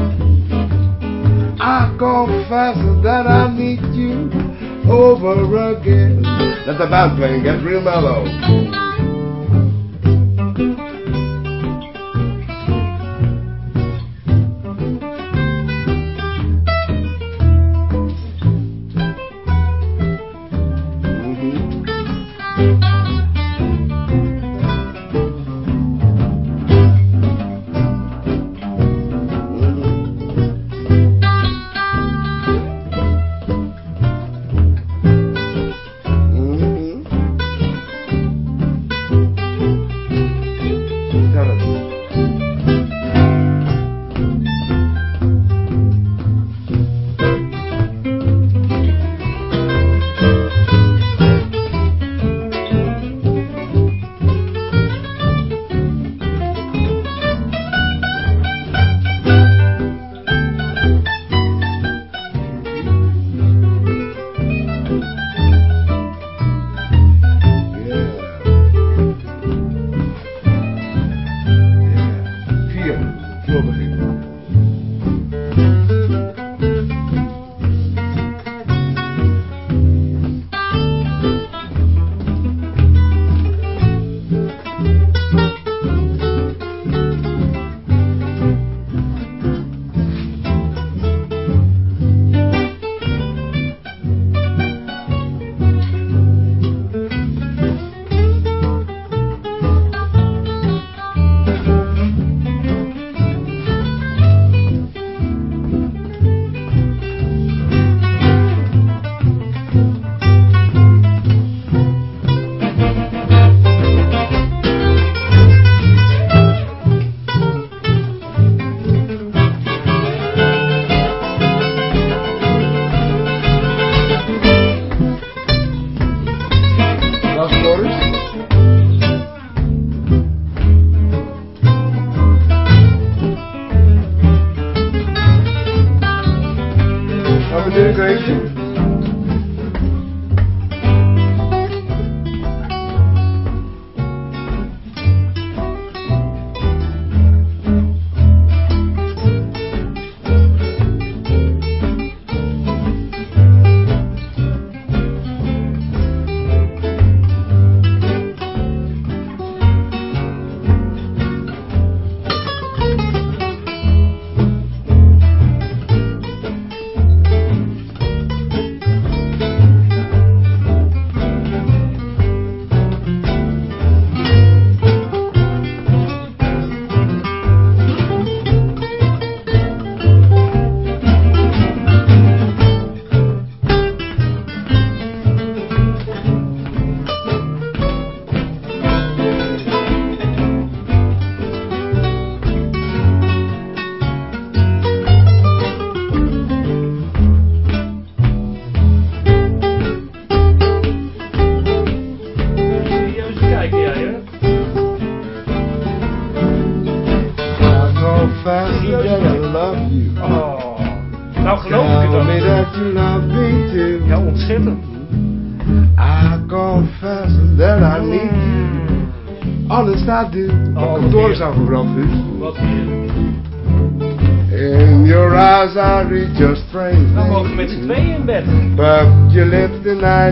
I confess that I need you over again. Let the band play and get real mellow.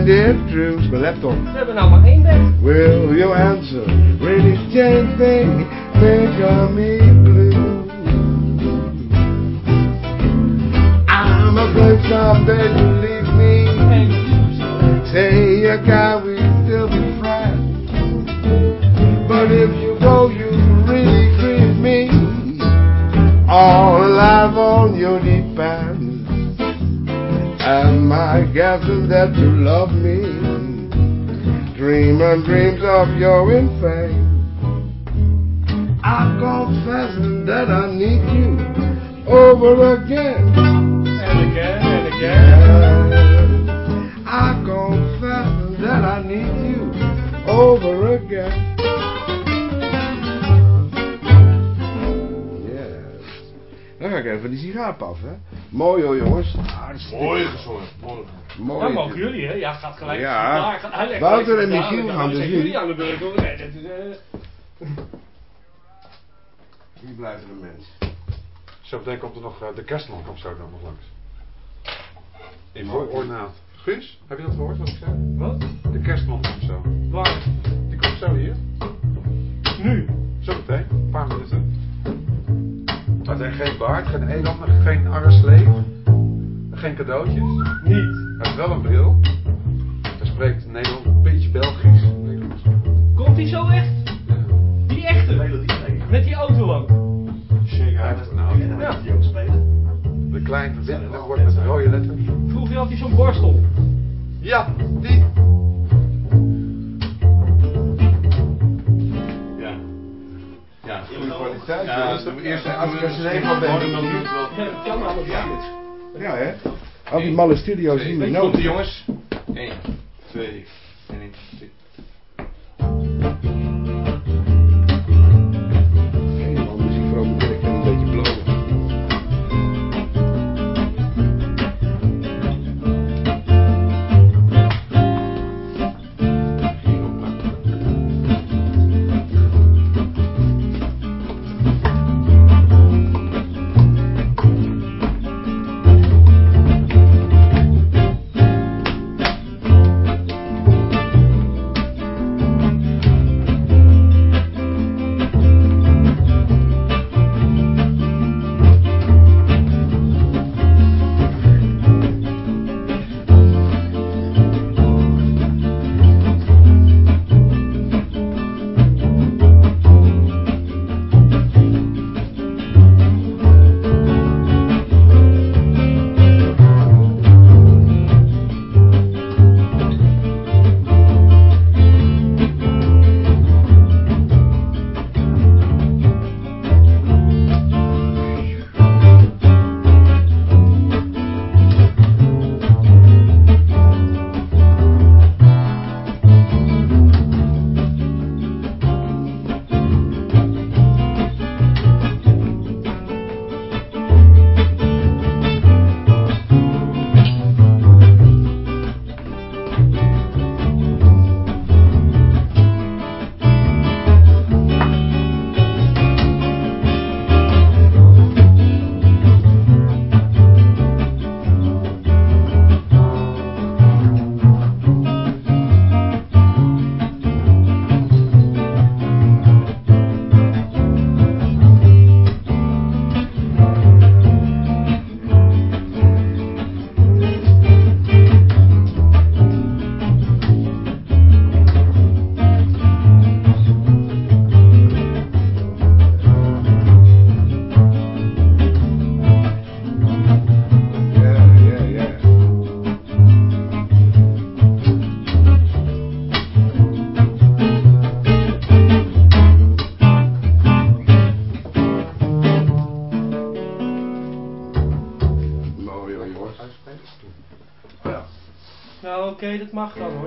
Lips denied it true. Mijn laptop. We hebben nou maar één infamy. I confess that I need you over again. And again, and again. I confess that I need you over again. Yes. Dan ga ik even die sigaar paffen. hè. Mooi hoor jongens. Hartstikke Mooi gezongen. Mooi. Dan mogen jullie, hè? Ja, gaat gelijk. Ja. Daar gaat hij lekker Wouter en Michiel gaan dus nu. jullie aan de beurt hoor. Nee, dat is, eh, Wie blijft er een mens? Zo meteen komt er nog, eh, de kerstman komt zo dan nog langs. In Mooi. ornaat. Guus, heb je dat gehoord wat ik zei? Wat? De kerstman komt zo. Waar? Die komt zo hier. Nu? Zo meteen, een paar minuten. Hij heeft geen baard, geen elan, geen arreslee, geen cadeautjes. Niet. Hij heeft wel een bril. Hij spreekt Nederland een beetje Belgisch. Nederlands. Komt hij zo echt? Die echte? Met die auto ook. Hij heeft een auto. Ja. Die ook spelen. De kleine witte wordt met rode letters. Vroeger had hij zo'n borstel. Ja, die. Ja. Ja, Goede kwaliteit. Ja, Dat- eerst als als een een van ben. hoor, dan doe je het wel. Ja, dat kan allemaal Ja. hè. Al die malle studio's meer Komt nodig. ie jongens. 1, 2 en 1, 2. Oké, dat mag dan hoor.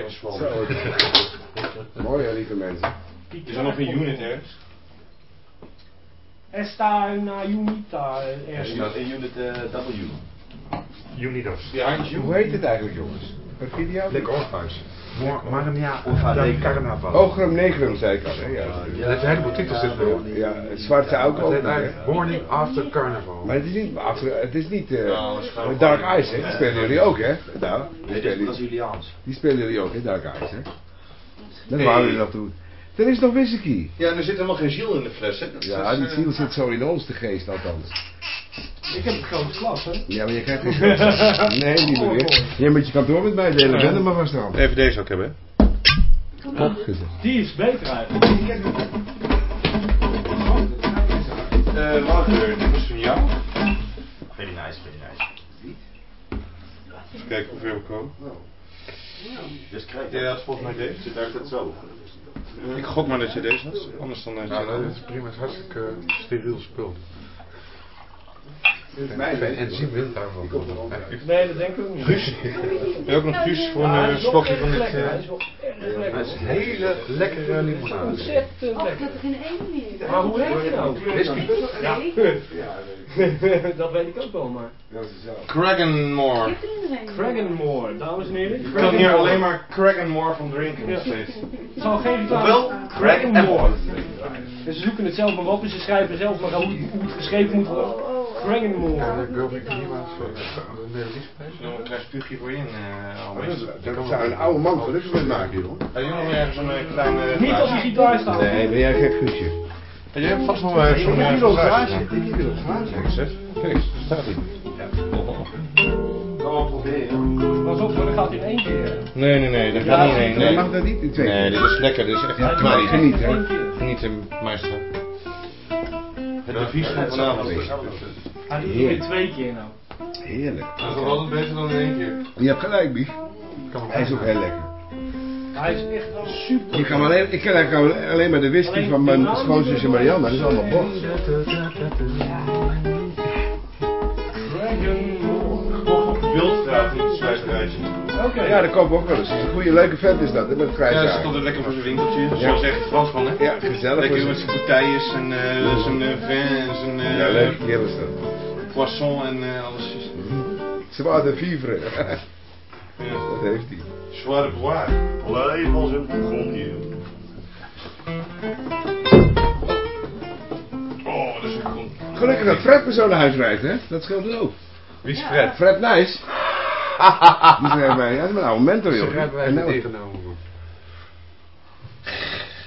Van Schwalbe. De C van Schwalbe. Zo. Mooi hè, lieve mensen. Is er nog een unit ergens? Esta una unita Er ergens. staat een unit eh, W. Unidos. Behind you. Hoe heet het eigenlijk jongens? Lekker Orphuis. Marnia Of del Allegro. Carnaval. Ogrum Negrum zei ik al, hè? Ja, Dat heeft een heleboel titels dit ja zwarte auto Het heet Morning After Carnival. Maar het is niet, het is niet eh, Ja, dat is gewoon- Dark Eyes, hè? Die spelen jullie ook, hè? Nou, die Nee, dit is spelen, Braziliaans. die spelen jullie ook, hè? Dark Eyes, hè? Dat waren jullie dat doen. Er is nog whisky. Ja, en er zit helemaal geen ziel in de fles, hè? Dat Ja, is, die eh, ziel zit zo in ons, de geest althans. Ik heb het grote glas, hè. Ja, maar je krijgt geen glas. Nee, niet meer. Jij moet je kantoor met mij delen, ben er maar vast aan. Even deze ook hebben, Opgezet. Die is beter eigenlijk. hè? Eh, Wouter, dit is van jou. Very nice, very nice. Even kijken hoeveel we komen. Dus krijg Jij had volgens mij deze. Zit daar het zo? Ik gok maar dat je deze had. Anders dan had je Nou, dat ander. is prima. Het is hartstikke eh, steriel spul. Hè? enzym wint daarvan. Nee, dat denk ik ook niet. Guus. Heb je ook nog Guus voor een is wel slokje van dit... eh, lekker. Het is een hele lekkere limonade. Ontzettend ik lekker. had er geen één meer. Maar hoe heet die nou? Whisky. Ja. dat weet ik ook wel, maar. Dat is zo. Ik niet een. Dames en heren. Ik kan hier alleen maar Kraganmore van drinken nog steeds. Het zal geen reclame Wel, Kraganmore. En ze zoeken het zelf maar op en ze schrijven zelf maar hoe, hoe het geschreven moet worden. Kraganmore. En de Girl Klima's van de Nederlandsprijs. Nog een klein spuugje voor je in, eh Dat Dat zou een oude man gelukkig mee maken, joh. Je nog ergens een eh, kleine... Niet als je gitaar staat. Nee, ben jij gek, Guusje? Je hebt vast wel Ik zo'n glaasje. Ik heb hier nog glaasje. Kijk eens, hè. Kijk eens, daar staat hij. Kan wel proberen. Pas op, dan gaat hij in één keer. Nee, nee, nee, dat Ja, kan niet in één. nee, mag dat niet in twee nee dit is lekker. Dit is echt Ja, een geniet, hè? Genieten, maestro. Het advies van vanavond. Hij doet het in twee keer nou. Heerlijk. Dat is toch altijd beter dan in één keer. Je hebt gelijk, hem Hij is ook heel lekker. Hij is echt wel super. Ik kan alleen, ik ken eigenlijk alleen maar de whisky van mijn schoonzusje Marianne. Dat is allemaal bot. Kraganmore. Wildstraat in het. Ja, dat komt ook wel eens. Een goede leuke vent is dat, hè, met het Ja, grijze altijd lekker voor zijn winkeltje. Ja. Zo zegt het Frans van, hè? Ja, gezellig. Lekker met ze. zijn bouteilles en eh, zijn eh, vin en zijn eh, Ja, leuk. Heel is dat. poisson en eh, alles. Ze waren vivre. Ja. Dat heeft hij. De boire. Blijf als een grondje. Oh, dat is een. Gelukkig dat Fred me zo naar huis rijdt, hè? Dat scheelt ook. Wie is Fred? Fred Nijs. Die zei mij, ja, dat is mijn oude mentor, Ze joh. hebben wij En niet ingenomen.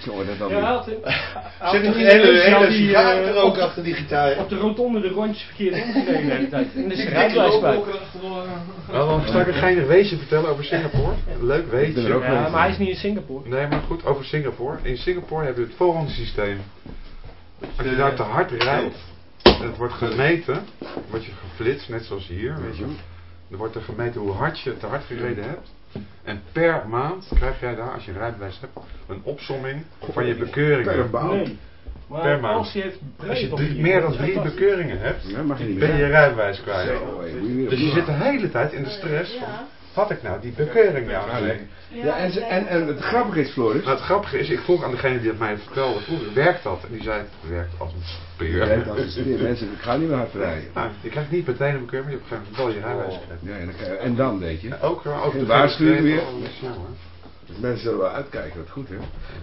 Jongen, dat dan Ja, had Zit een hele, hele sigaar eh, er ook op- achter die gitaar. Op de rotonde de rondjes verkeerd omgereden de hele tijd. En de rijbewijs kwijt. Nou, dan ik een geinig weetje vertellen over Singapore. Leuk weetje. Ja, maar hij is niet in Singapore. Nee, maar goed, over Singapore. In Singapore heb je het volgende systeem. Als je daar te hard rijdt, en het wordt gemeten, word je geflitst, net zoals hier, weet je. Er wordt er gemeten hoe hard je te hard gereden hebt. En per maand krijg jij daar, als je een rijbewijs hebt, een opsomming van je Per bekeuringen. baan. Nee. Maar Per maand. als je heeft Als je breed drie- op je- meer dan drie bekeuringen hebt, ben je je rijbewijs kwijt. Dus je zit de hele tijd in de stress van, had ik nou die bekeuring nou? Ja, nee. Ja, en, ze, en, en het grappige is, Floris. Nou, het grappige is, ik vroeg aan degene die het mij vertelde, vroeger werkt dat? En die zei, het werkt als een speer. weet als een. Mensen, ik ga niet meer hard rijden. Nou, je krijgt niet meteen een bekeuring, maar je hebt op een gegeven moment wel je rijbewijs gekregen. Ja, en, dan en dan, weet je. Ja, ook, ook de waarschuwing. Oh. Dus mensen zullen wel uitkijken, dat is goed, hè.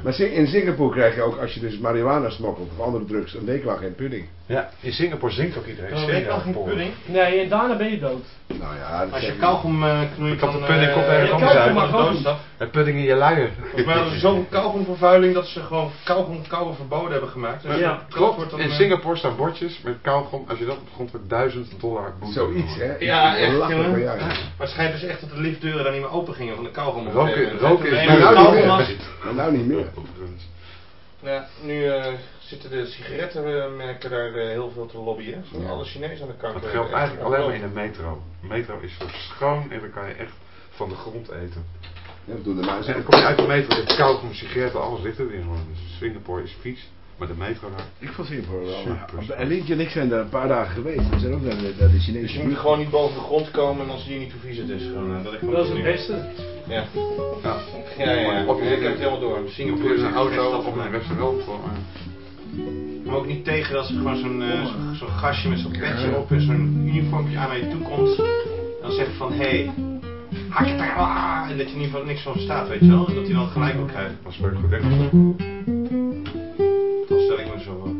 Maar in Singapore krijg je ook, als je dus marihuana smokkelt of andere drugs, een week lang geen pudding. Ja, in Singapore zingt ook iedereen. Oh, weet nog geen pudding? Nee, en daarna ben je dood. Nou ja, Als je kauwgom eh, knoeit, Ik had dan... de pudding komt eh, ergens je anders uit. Het pudding in je luier. Volgens mij zo'n kauwgomvervuiling dat ze gewoon kauwgom kauwen verboden hebben gemaakt. Dus Ja, Klopt, dan, in eh, Singapore staan bordjes met kauwgom. Als je dat opgrond wordt 1000 dollar boete. Zoiets, hè. Ja, echt, schijnt dus echt dat de liftdeuren daar niet meer open gingen van de kauwgom. op Roken, is nou niet meer. Nou niet meer. Ja, nu eh, zitten de sigarettenmerken daar eh, heel veel te lobbyen. Zo Ja. Alle Chinezen aan de kant. Dat geldt eigenlijk alleen maar in de metro. Metro is zo schoon en dan kan je echt van de grond eten. Ja, dat doen de muizen En dan kom je uit de metro, je hebt kauwgom, sigaretten, alles ligt er weer gewoon. Dus Singapore is vies. Maar de metro daar. Ik vond Singapore wel. Super. En Lintje en ik zijn daar een paar dagen geweest. We zijn ook naar de, naar de Dus Chinese je moet gewoon niet boven de grond komen en als het hier niet te vies het is. Gewoon, eh, dat, Dat is het beste. Ja. Ja, ja, ja. ja. Of je- ik heb het helemaal door. Singapore is een auto een restaurant. Maar ook niet tegen dat ze gewoon zo'n eh, zo'n zo'n gastje met zo'n petje op en zo'n uniformpje aan naar je toe komt. En dan zegt van, hé, hey, er ah, En dat je in ieder geval niks van verstaat, weet je wel. En dat hij dan gelijk ook krijgt. Dat spreekt goed Engels. Dat stel ik me zo voor.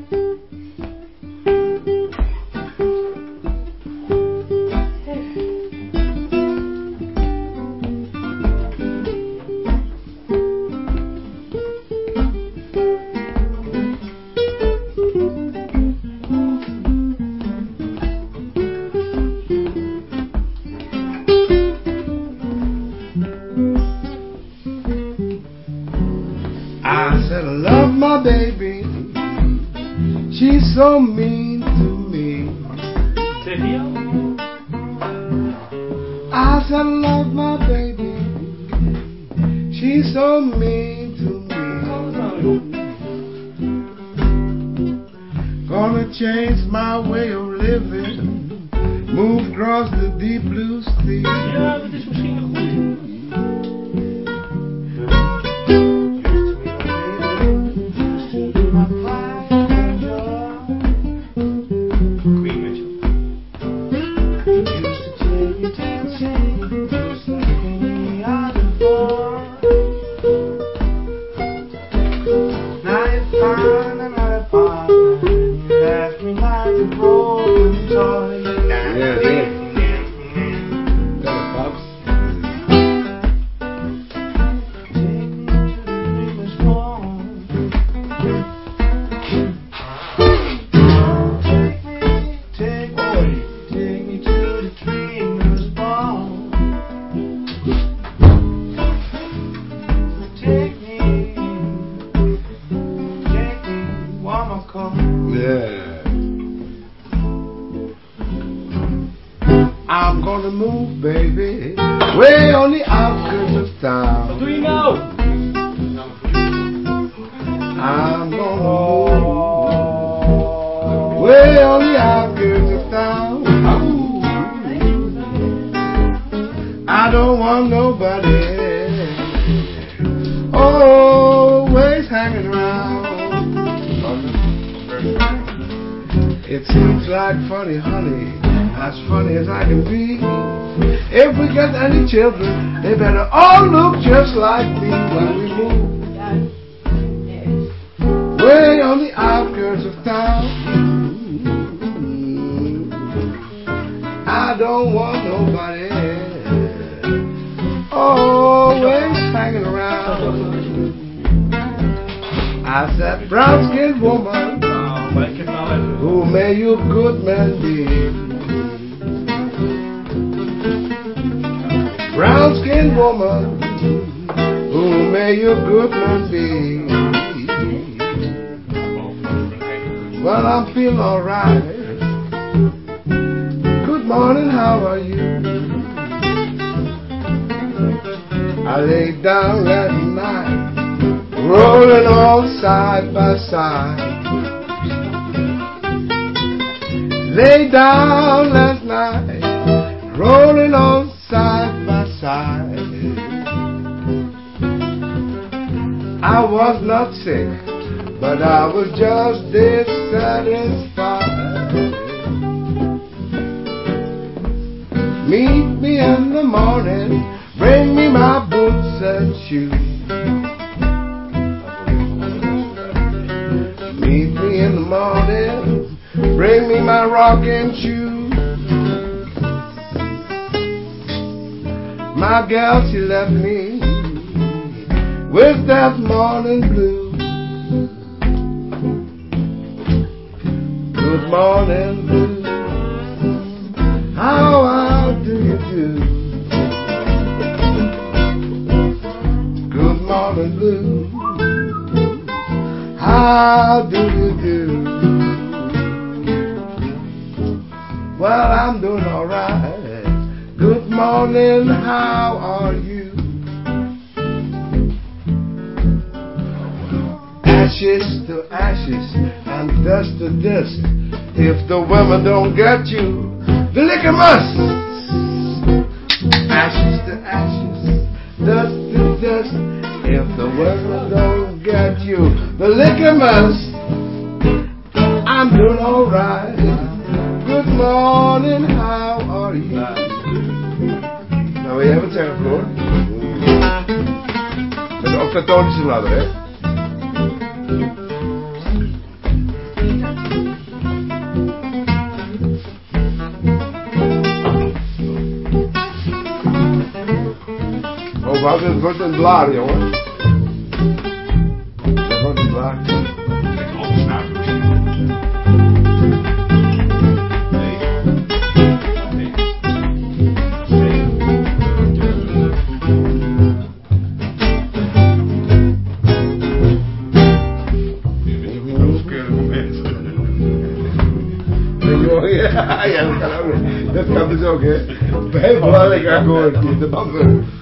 You? Nou, wil jij wat zeggen, Floor? Met de octatonische ladder, hè? Oh, het wordt een blaar, jongen. Heel belangrijk akkoord, de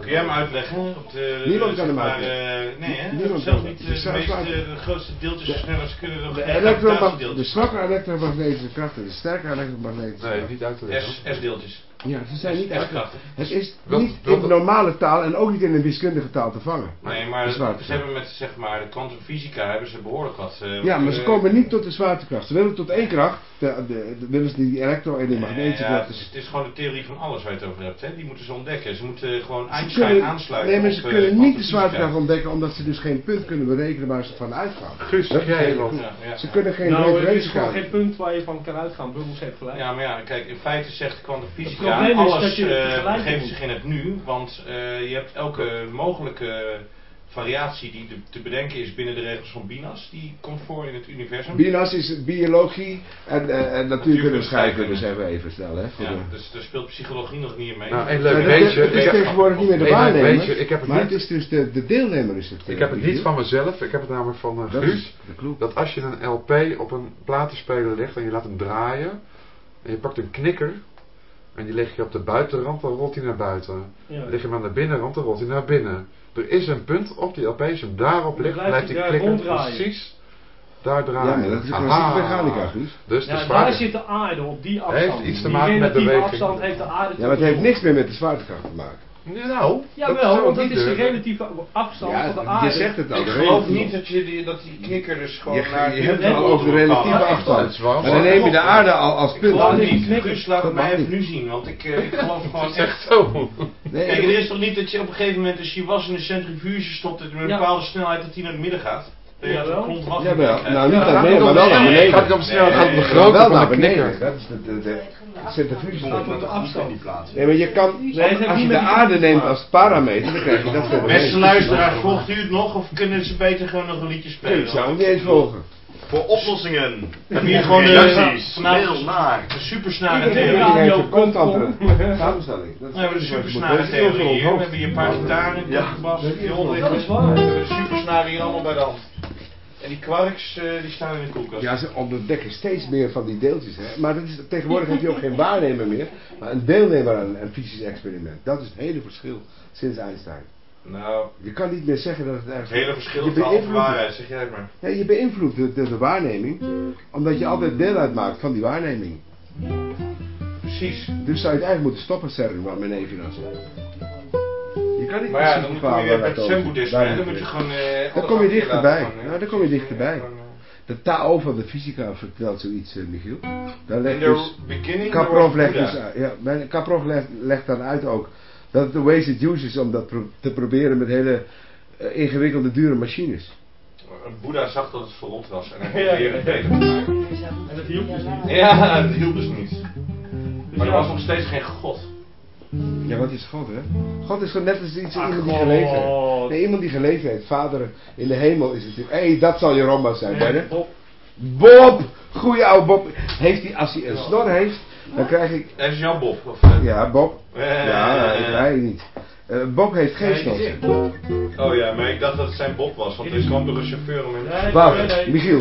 Kun jij hem uitleggen? Op de, Niemand kan hem maar, uitleggen. eh, nee, hè? Niemand Zelfs niet de, meeste, de grootste deeltjesversnellers kunnen nog De, de zwakke elektromagnetische krachten, de sterke elektromagnetische Nee, krachten. niet uit te leggen. S- S-deeltjes. Ja, ze zijn niet echt. S-krachten. Het is niet in normale taal en ook niet in een wiskundige taal te vangen. Nee, maar De ze hebben met zeg maar de kwantumfysica hebben ze behoorlijk wat. eh, Ja, maar ze eh, komen niet tot de zwaartekracht. Ze willen tot één kracht. De, de, de- willen ze die elektro- en die magnetische ja, kracht. het, is, het is gewoon de theorie van alles waar je het over hebt. Hè? Die moeten ze ontdekken. Ze moeten gewoon Ze Einstein kunnen, aansluiten. nee, maar ze eh, kunnen niet de zwaartekracht ontdekken omdat ze dus geen punt kunnen berekenen waar ze van uitgaan. Guus. Ze kunnen geen Nou, er is gewoon geen punt waar je van kan uitgaan. Bubbels heeft gelijk. Ja, maar ja, kijk, in feite zegt kwantumfysica probleem is alles dat je het eh, vergelijken begeeft moet. zich in het nu, want eh, je hebt elke mogelijke variatie die te, te bedenken is binnen de regels van Binas, die komt voor in het universum. Binas is biologie en, eh, en natuurkunde scheikunde, zeggen we even snel. Hè, Ja, de- dus daar speelt psychologie nog niet mee. Nou, en Ja, leuk, dat- weet je... Het is ik heb- tegenwoordig niet meer de waarnemer, ik heb het maar niet- het is dus de, de deelnemer is het. Ik eh, heb het niet van mezelf, ik heb het namelijk van uh, Dat Guus. Dat als je een LP op een platenspeler legt en je laat hem draaien. En je pakt een knikker. En die leg je op de buitenrand, dan rolt hij naar buiten. Ja. Leg je hem aan de binnenrand, dan rolt hij naar binnen. Er is een punt op die LP, als je hem daarop legt, blijft hij ronddraaien. precies daar draaien. Ja, maar dat is een mechanica, Guus. Dus de Ja, daar zit de aarde op die afstand. Heeft iets te die maken met relatieve beweging. afstand heeft de aarde Ja, maar het heeft niks meer met de zwaartekracht te maken. Nou, Jawel, want dat is de relatieve afstand Ja, van de je aarde. zegt het al. Ik geloof niet dat, je die, dat die knikker dus gewoon Je, naar... je hebt het al over de relatieve Ja, afstand. het wel Maar dan neem je de aarde al als Ik punt. geloof Nee, niet. knikker. Guus, laat het mij even nu zien, want ik, eh, ik geloof gewoon Het is echt zo. Nee, Kijk, er is toch niet dat je op een gegeven moment als je was in de centrifuge stopt en met een Ja. bepaalde snelheid dat die naar het midden gaat? Dat je Jawel. Jawel, krijgt. nou niet Ja, naar beneden, het maar wel naar nee, beneden. gaat het om snelheid, gaat het om de nee, Wel grootte van naar de beneden. knikker. Dat is de centrifuge. Gaat op de afstand. Nee, maar je kan, het als je de die aarde neemt als parameter, dan krijg je dat fenomeen. Beste luisteraar, volgt u het nog of kunnen ze beter gewoon nog een liedje Ik spelen? zou hem niet eens volgen. Voor oplossingen. We hebben hier gewoon de naar. de supersnare theorie. constante komt samenstelling. Dat is We hebben de je supersnare theorie hier. We hebben hier een paar gitaren, Ja. bas, Dat vioolrichters. is waar. We hebben de supersnare hier allemaal bij de hand. En die kwarks, eh, die staan in de koelkast. Ja, ze ontdekken steeds meer van die deeltjes. Hè. Maar dat is, tegenwoordig heb je ook geen waarnemer meer, maar een deelnemer aan een fysisch experiment. Dat is het hele verschil sinds Einstein. Nou, Je kan niet meer zeggen dat het het eigenlijk... hele verschil beïnvloedt- waarheid, zeg jij het maar. Je beïnvloedt de, de, de waarneming, omdat je altijd deel uitmaakt van die waarneming. Precies. Dus zou je het eigenlijk moeten stoppen, CERN, wat mijn neefje nou niet Maar ja, dan kom je waar bij het zen-boeddhisme, Dan moet je gewoon... eh, Dan kom je dichterbij. Ja, eh. dan kom je dichterbij. Eh, De Tao van de fysica vertelt zoiets, eh, Michiel. Daar In legt dus, beginning Kaprov legt dus ja, mijn- Kaprov legt, legt dan uit ook dat het de ways it use is om dat pro- te proberen met hele eh, ingewikkelde, dure machines. Boeddha zag dat het verrot was en hij Ja, probeerde het ja. beter te maken. En dat hielp dus niet. Ja, dat hielp dus niet. Dus Maar er ja. was nog steeds geen God. Ja, wat is God, hè? God is gewoon net als iets, Ah, iemand die geleefd heeft. Nee, iemand die geleefd heeft. Vader in de hemel is het natuurlijk... Hé, hey, dat zal Jeroma zijn, Nee, hè? Bob. Bob! Goeie oude Bob. Heeft hij, als hij een snor heeft, dan krijg ik... Dat is jouw Bob. Of, eh, Ja, Bob. eh, Ja, eh, ik hij niet. Eh, Bob heeft geen snor. Oh ja, maar ik dacht dat het zijn Bob was, want er kwam door een chauffeur om Nee, Wacht. Michiel.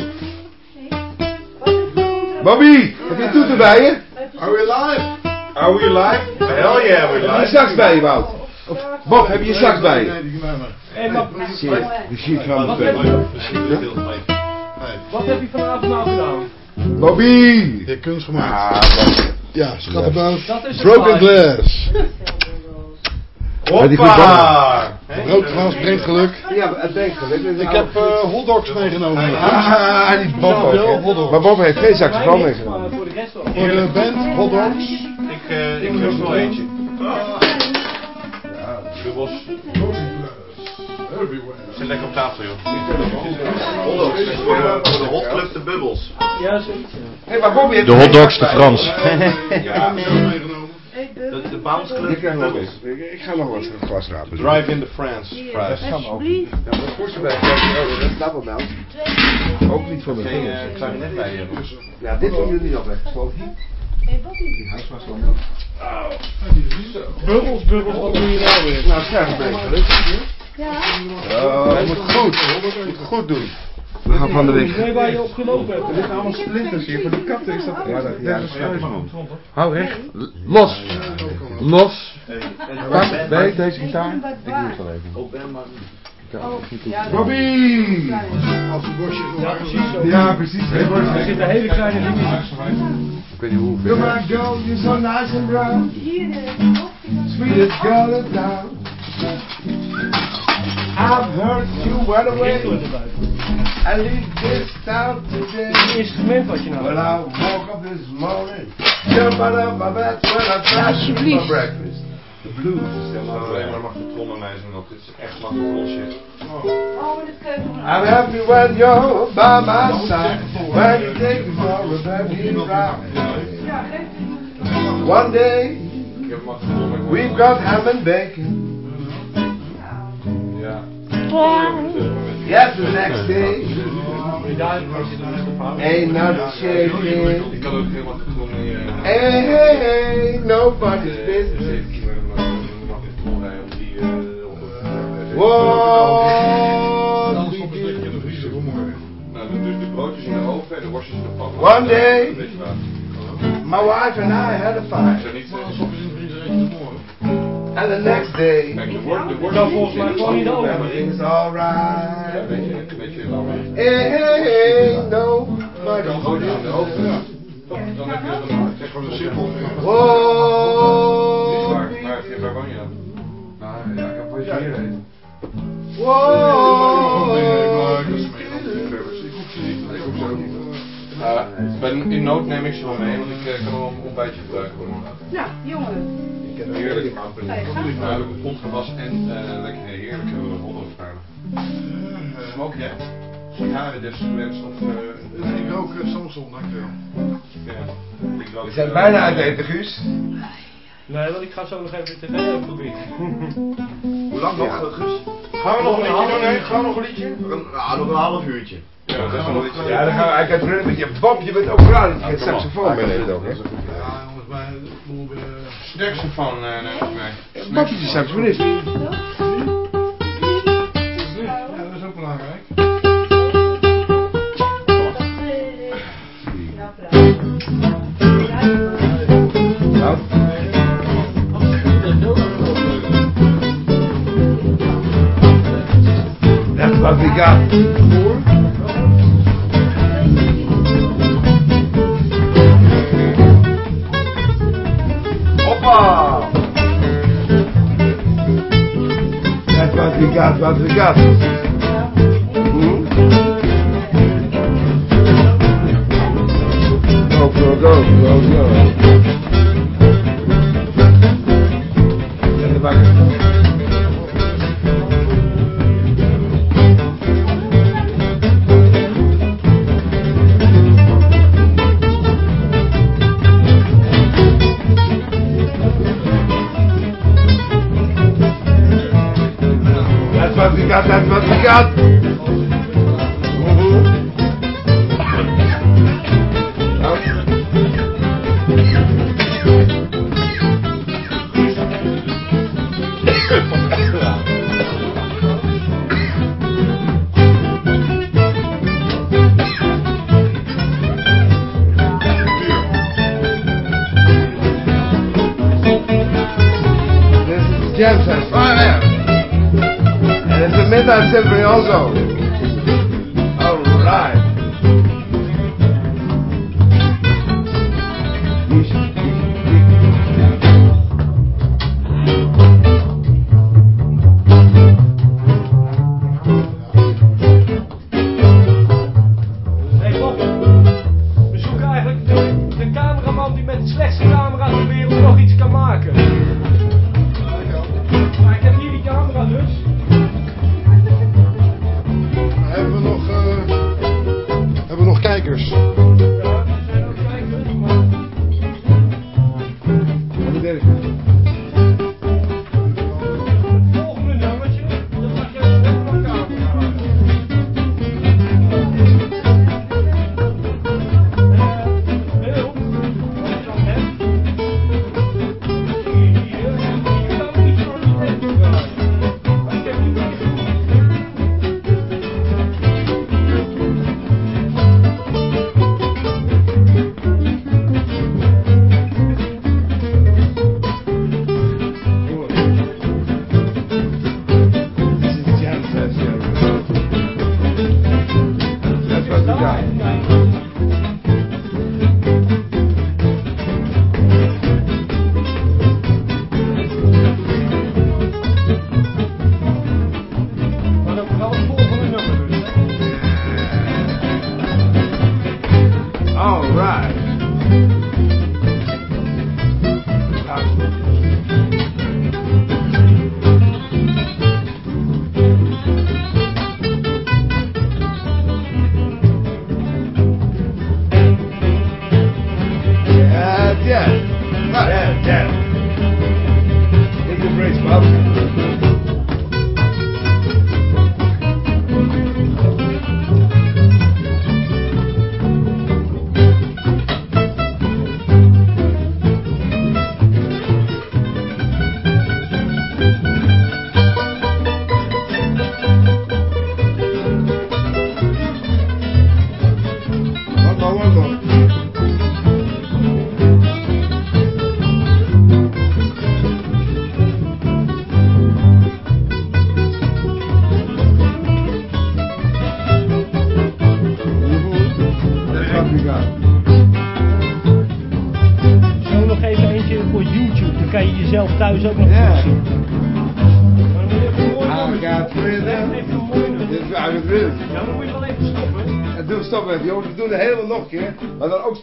Bobby, heb je toeter bij je? Are we live? Are we live? Hell yeah, we Heb je live. sax bij je, Wout? Of, Bob, heb je je sax bij je? Nee, die bij me. Hey, maar Shit, de shit van Wat de heb je- wat heb vanavond nou gedaan? Bobby! Je kunst gemaakt. Ah. Ja, het Broken glass. Hoppa! Broodglas brengt geluk. Ja, het denkt geluk. Ik heb eh hotdogs meegenomen. Ah, die Bob ook. Maar Bob heeft geen Mij niks, meegenomen. maar voor de rest wel. Voor de band, hotdogs. Ik, eh, ik lust wel eentje. Bubbels. Zit lekker op tafel, joh. Hotdogs. Voor de, voor de hotclub de bubbels. Ja, ja. Hé, maar Bobby De hotdogs de Frans. Ja, meegenomen. De, de Bounce Ik Club krijg nog eens. Ik, ik ga nog wel eens een glas rapen. Drive in the France. Fries. Alsjeblieft. Ja, maar voor ze bij oh, dat is dubbelmelt. Ook niet voor mijn Geen vingers. eh, klarinet bij je. Ja, dit doen jullie nog weggesloten. Hé, Bobby. Die huisvastland. Bubbels, bubbels, wat doe je nou weer? Nou, scherp brengen. Ja. Oh, dat moet goed. Moet goed doen. We gaan van de week. Nee, waar je op gelopen hebt. Er liggen allemaal splinters hier. Voor die katten is dat... Ja, dat, ja, dat Ja, is Hou recht. Los. Los. Pak bij deze gitaar. Ik Ik doe het wel even. Op en maar. Ja, Bobby! Als een bosje nog Ja, precies zo. Ja, precies. Er zitten hele kleine dingetjes. Ik weet niet hoeveel. Come on, girl, you're so nice and brown. Hier de Sweetest girl in town. I've heard you went away. I leave this town today. Een instrument wat je nou When hebt. I woke up this morning, jump out of my bed when I my breakfast. The blues is still Oh, not alleen maar there. magnetron bij mij zijn op. Dit is echt magnetron shit. Oh, keuken. I'm happy when you're by my side. When you take me for a very ride. One day, maar we've got ham and bacon. Ja. Yes, the next day. Ain't nothing Ik shaking. kan ook helemaal gewoon niet... nobody's business. Whoa. Nou, de, de, de broodjes in de oven en de worstjes in de. One day. My wife and I had a fight. zijn niet... eh, And the next day, Kijk, de wor- de worstjes... Volgens mij gewoon niet over. everything's alright. Lauwe. Hey, hey, hey, nobody's Broodjes in de oven. Dan heb je dan het is gewoon een simpel. Waar, woon je dan? Nou, ja, ik heb wel eens hier heen. Whoa. Uh, ben, in nood neem ik ze wel mee, want ik eh, kan wel een ontbijtje gebruiken. hoor. Nou, jongen. Heerlijk. Ga je gang. Nou, heb ik een pond gewas en eh lekker heerlijke hondenvervaardig. Smoke jij? Sigaren dus gewenst of... eh Ik rook uh, Samson, dankjewel. ja, ik We zijn eh, bijna uit eten, Guus. Nee, want ik ga zo nog even de tv uitproberen. Hoe lang nog, eh, Guus? Gaan we nog een liedje doen, hè? Gaan we nog een liedje? Nog een, ah, nog een half uurtje. Ja, dat is wel iets. Ja, dan gaan we eigenlijk uit met je Bob, je bent ook raar dat je geen saxofoon neemt ook, hè? Ja, jongens, maar we weer... Saxofoon eh, neem ik mee. Bob is die saxofonist. Ja, dat is ook belangrijk. That's what we got. Hoppa! That's what we got, what we got. Hmm? Go, go, go, got, midnight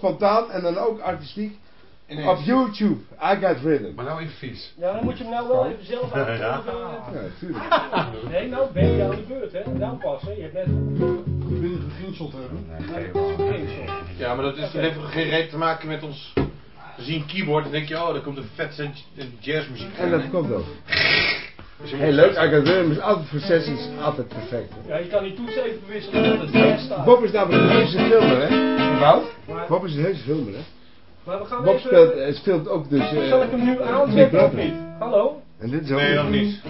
spontaan en dan ook artistiek. Ineens. Op YouTube, I got rhythm. Maar nou even vies. Ja, dan moet je hem nou wel even zelf Ja. uitvoeren. Ja, tuurlijk. Nee, nou ben je aan de beurt, hè. Nou pas, hè. Je hebt net... Binnen gegrinseld hebben. Ja, maar dat is, dat heeft geen reet te maken met ons zien keyboard. Dan denk je, oh, daar komt een vette jazzmuziek En dat komt ook. Heel leuk, is altijd voor sessies altijd perfect. hè. Ja, je kan die toets even verwisselen dat het staat. Bob is namelijk een heuse filmer, hè? Wout? Bob is een heuse filmer, hè? Maar we gaan Bob even... speelt, eh, speelt ook dus... eh, Zal ik hem nu Big aanzetten of niet? Hallo? En dit is ook... Nee, nog niet.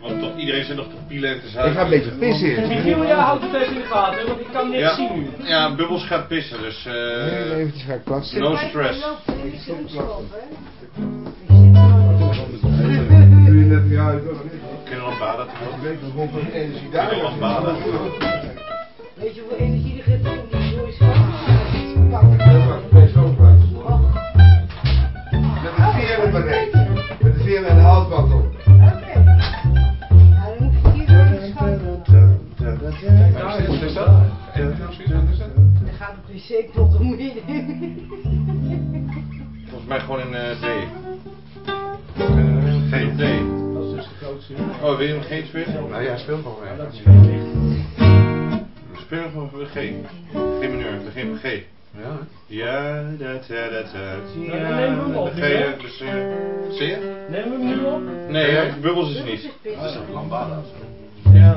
Want toch, iedereen zit nog te pielen en te zuigen. Ik ga een beetje pissen eerst. Michiel, jij houdt het even in de gaten, hè, want ik kan niks Ja. zien nu. Ja, Bubbels gaat pissen, dus... eh Nee, eventjes ga ik plassen. no stress. Net, ja, ik wil nog niet. we dan baden? Ik weet nog hoeveel energie daar baden? Weet je hoeveel energie er gaat doen? Die overheid. Met een in mijn reet. Met een veer en een houtband op. Wat is dat? Dan gaat het wc tot de moeite. Volgens mij gewoon in eh, D. Oh, wil je hem geen spelen? Nou ja, speel gewoon Ja, veel licht. Speel gewoon voor G. G mineur, begin G. Ja? Ja, dat, ja, dat, Ja, ja. we hem op, hè? dus, zie je? We hem nu op? Nee, Bubbels is niet. Dat is een lambada. Ja.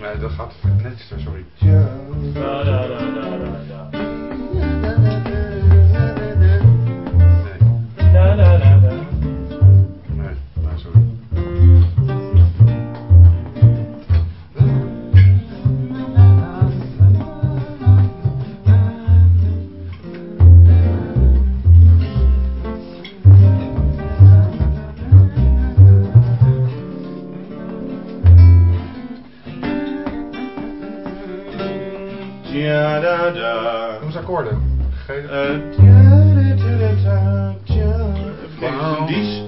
Nee, dat gaat net sorry. Da, da, da, da, da, da. Nee, Da, da, da, Ja, da, da. Noem eens akkoorden. Geef tja. Even kijken, een dies.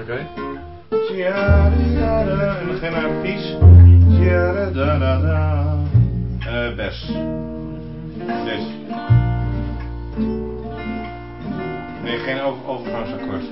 Oké. tja, da, da, da. En dan je naar pies. Tja, da, da, da. Eh, bes. Deze. Nee, geen over, overgangsakkoord.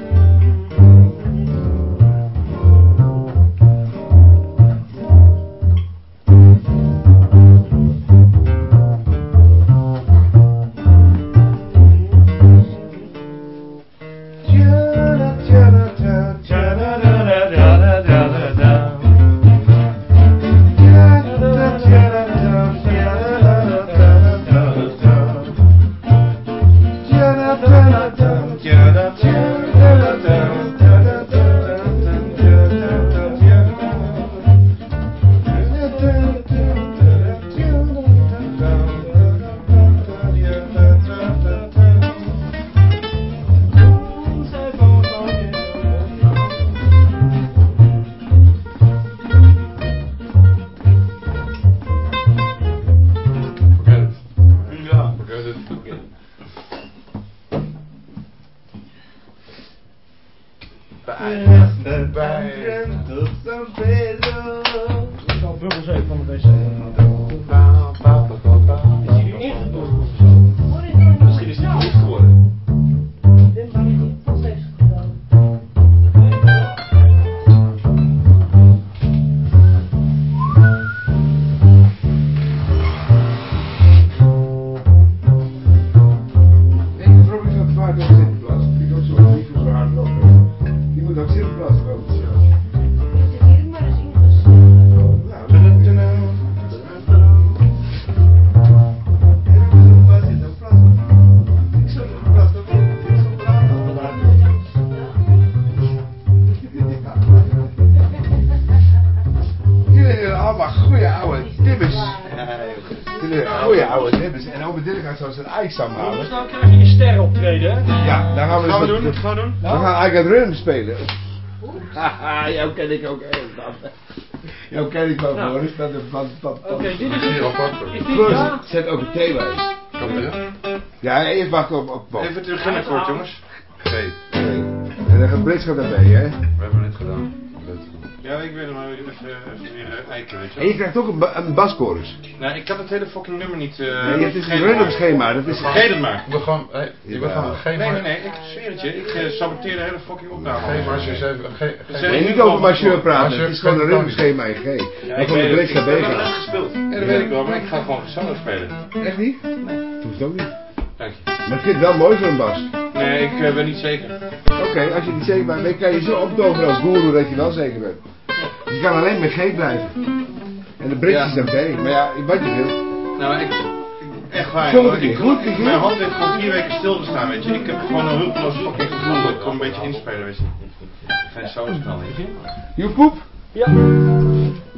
Spelen. Haha, jou ken ik ook van. Jou ken ik wel, Nou. Boris. Dat, dat, dat, Oké, dit is het. apart. Ja? zet ook een thema in. Kan het, ja? Ja, eerst wachten op, op Bob. Even het beginnenakkoord, jongens. G. En dan gaat Brits gaat erbij, hè? We hebben het gedaan. Ja, ik weet het maar even, even weer eiken, weet je En je krijgt ook een, ba een baschorus. Nou, ik had het hele fucking nummer niet... eh Nee, het is een vergeten, random maar- schema, dat is- Vergeet het maar. We gaan, hey, gewoon geen Nee, nee, nee, ik zweer het je. Ik eh, saboteer de hele fucking opname. Geen Dus, geen, eh, Nee, niet over gewoon- marcheur praten, Marcheur het is gewoon een kan random schema in G. Ja, ik komt de heb les gespeeld. Ja, dat weet ik wel, maar ik ga gewoon solo spelen. Echt niet? Nee. Toen het ook niet. Dank je. Maar ik vind het wel mooi voor een bas. Nee, ik eh, ben niet zeker. Oké, als je niet zeker bent, dan kan je zo optoveren als guru dat je wel zeker bent. Je kan alleen met G blijven. En de Brits Ja. B. Maar ja, wat je wil. Nou, ik... Echt waar, hoor. die ik, ik-? Mijn hand heeft gewoon vier weken stilgestaan, weet je. Ik heb gewoon een hulpeloos fucking gevoel dat ik een beetje inspelen, weet je. Geen solo knallen, weet je. Joepoep? Ja.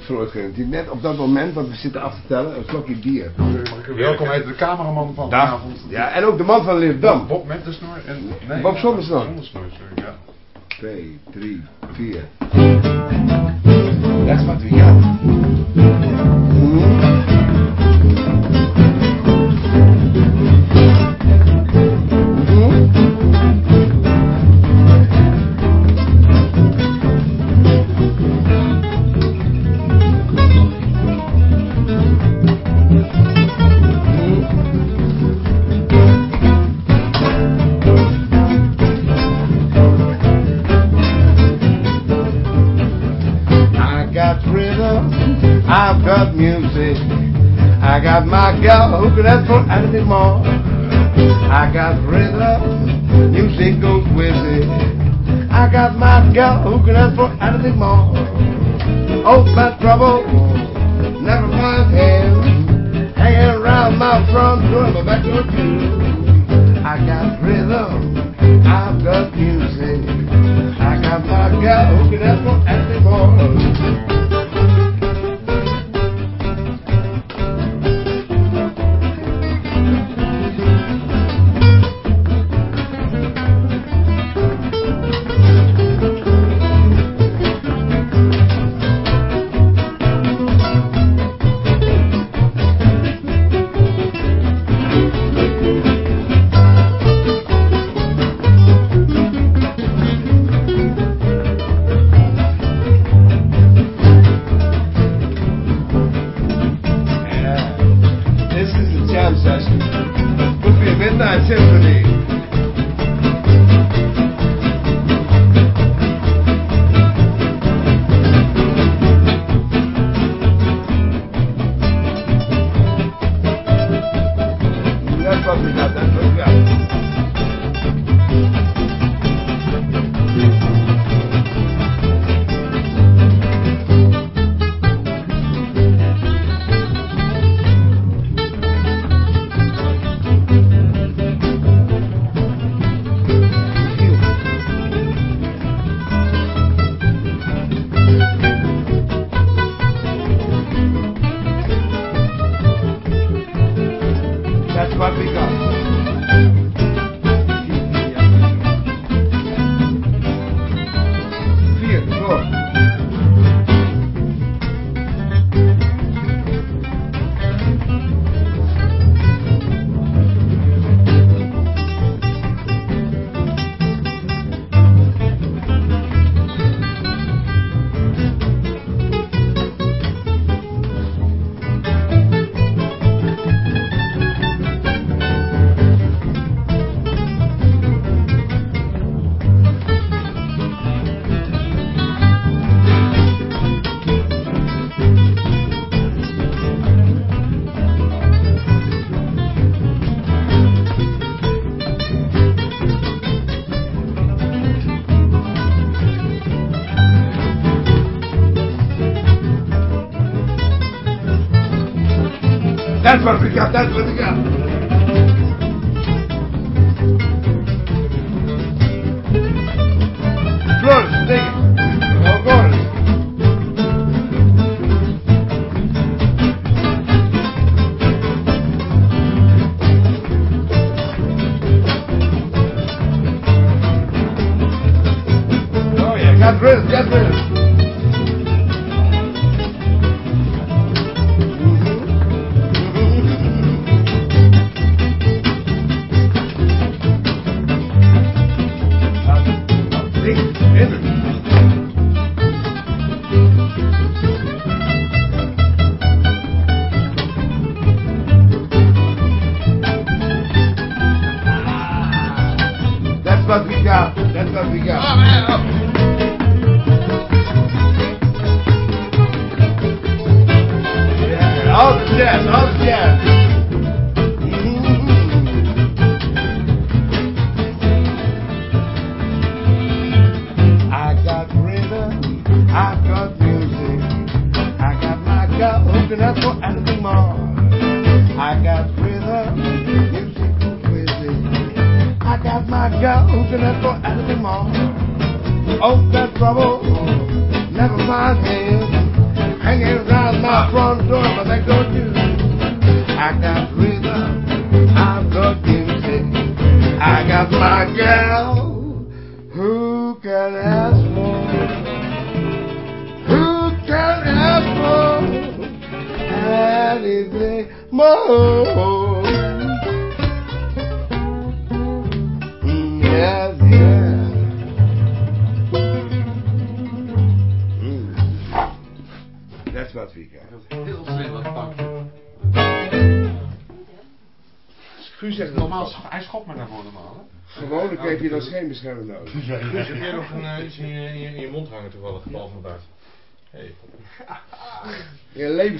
Garantie. Net op dat moment, want we zitten af te tellen, een slokje bier. Welkom heet de cameraman van vanavond. Ja, en ook de man van Leerdam. Bob met de snor en... Nee, Bob zonder snor. Zonder snor, sorry, ja. 2, 3, 4. Dat is wat we gaan. Got music, I got my gal who can ask for anything more. I got rhythm, music goes with it. I got my gal who can ask for anything more. Oh, my trouble, never find him. Hanging around my front door, my back door too. I got rhythm, I've got music. I got my gal who can ask for anything more.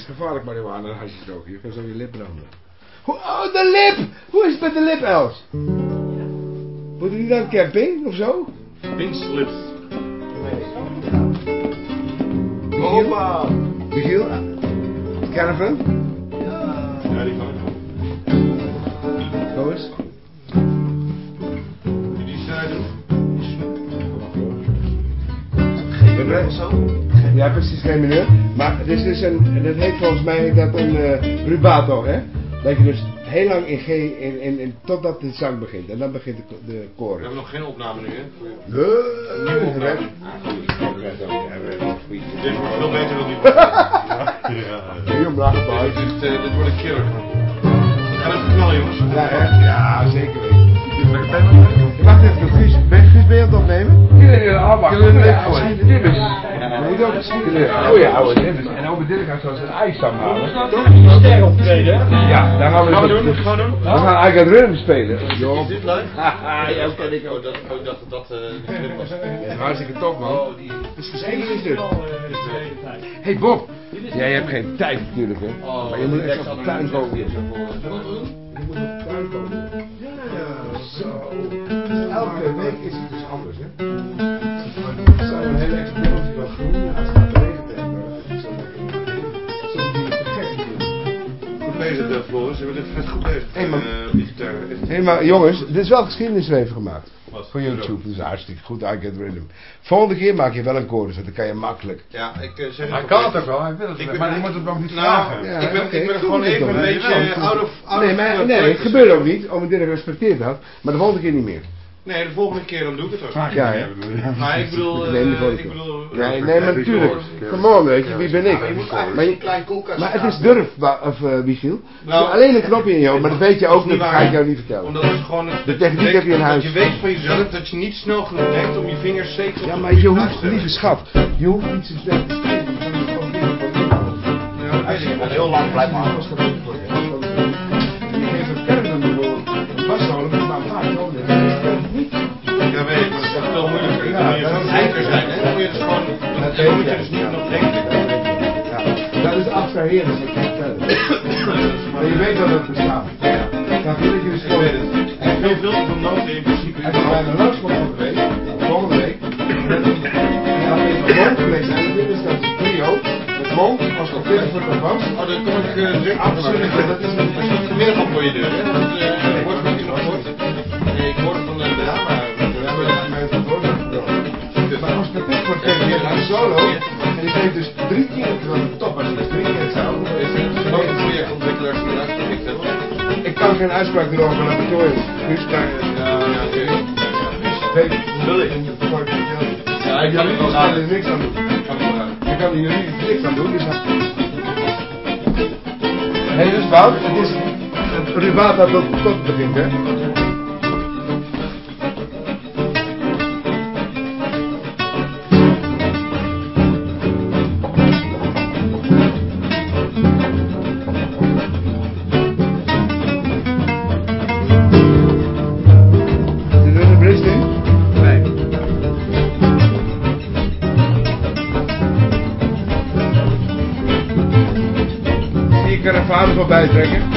Ja, levensgevaarlijk marihuana als je het ook. Je kan zo je lip branden. Hoe, oh, de lip! Hoe is het met de lip, Els? Moeten die dan camping of zo? Pinslips. Hoppa! Michiel? Caravan? Ja, die kan ik wel. Kom eens. Die die snij doen? Ja, precies, geen mineur. Maar het is dus een, dat heet volgens mij dat een eh, rubato, hè? Dat je dus heel lang in G, in, in, in, totdat de zang begint. En dan begint de, de We koren. hebben nog geen opname nu, hè? Nee, Nieuwe opname. Ah, goed. Dit wordt veel beter dan die Dit, echt, eh, dit wordt een killer. Ga even knallen, jongens. Ja, hè? Ja, zeker weten. Wacht even, Guus, ben, Guus, je het opnemen? Iedereen allemaal. Jullie leuk oude zijn. dibbes. Je moet ook misschien... Goeie oude dibbes. En over dit gaat zoals een ijsstam halen. Ster optreden? Ja, dan gaan we... Gaan we doen, gaan we doen. We gaan I Got Rhythm spelen. Is dit leuk? Haha, ja, dat ken ik ook. Dat, ook dat dat eh, de clip was. Hartstikke top, man. Oh, die... Dus gezegend is dit. Al, eh, de hele tijd. Hey Bob, jij hebt geen tijd natuurlijk, hè? Oh, maar je moet echt op de hadden tuin voor- Je moet op de tuin komen. Zo. Dus elke week is het dus anders, hè? Al een hele explosie van groen. Bezig, Floris. Je bent echt vet goed bezig. Hey, man. Eh, Hé, maar jongens, dit is wel geschiedenisleven gemaakt. Wat? Voor YouTube, dat is hartstikke goed. I Get Rhythm. Volgende keer maak je wel een chorus, want dan kan je makkelijk. Ja, ik eh, zeg Hij ook kan het ook wel, hij wil het Ik ben- maar je moet het nog niet Nou, vragen. Ja, ik ben, ik ben gewoon even een beetje out of... out Nee, maar, nee, het gebeurt ook niet, omdat ik gerespecteerd had. Maar de volgende keer niet meer. Nee, de volgende keer dan doe ik het ook. Ja, hè? Maar ik bedoel... Niet eh, ik keer. bedoel... Nee, nee, maar natuurlijk. Come on, weet je, wie ben ik? Maar je moet eigenlijk Maar, zo'n je- klein koelkast maar het is durf, of eh Michiel. Nou, alleen een knopje in hoofd, maar dat weet je ook, dat is dat niet ga ik jou niet vertellen. Omdat het gewoon... een- De techniek heb je in huis. Dat je weet van jezelf dat je niet snel genoeg denkt om je vingers zeker op Ja, maar je hoeft, te lieve schat, je hoeft niet zo snel te spelen. Ja, dat is heel lang blijft maar ook je. Geeft een een Ja, Dan dat eiker zijn, hè? Dan moet je dus gewoon... Dat Dan moet je dus niet ja. nog denken. Ja, dat is abstraheren, zeg ik verder. Maar je weet dat het bestaat. Dan wil ik je dus het. Heb heel veel van noten in principe. Als je bij me langskomt volgende week, volgende week, dan dan van Monk geweest en dit is dat trio, met Monk als computer voor de. Oh, dan kom ik eh, direct Absoluut, dat is een... Er vanmiddag al voor je deur, eh, ik nog hoorde van de ja, gegeven, je hebt een solo, en ik geef dus drie keer, terwijl het top is, dus drie keer hetzelfde. Is het een die hebben? Ik kan geen uitspraak doen over laboratorium. Guus, maar... Ja, ja, oké. Weet Wil ik? Ja, ik kan er niks aan doen. Kan ik kan er juridisch niks aan doen, dus... Hé, dus Wout, het is het rubata tot, tot begint, hè? Vader voorbij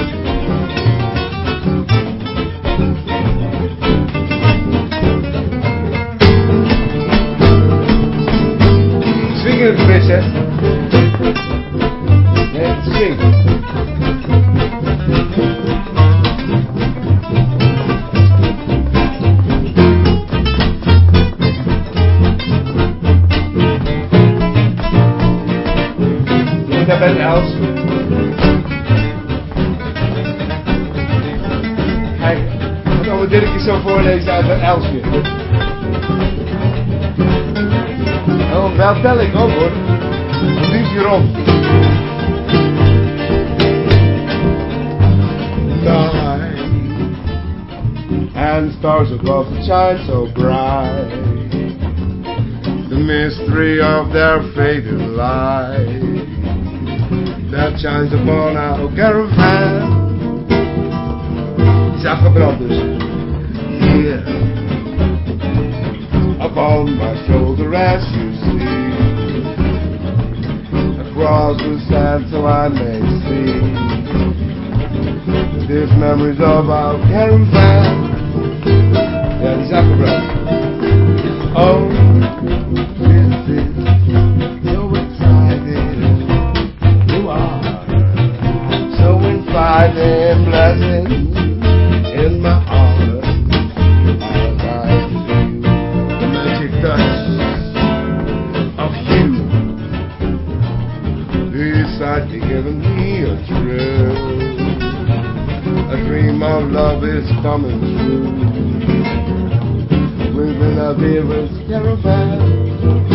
We've been out here with caravan.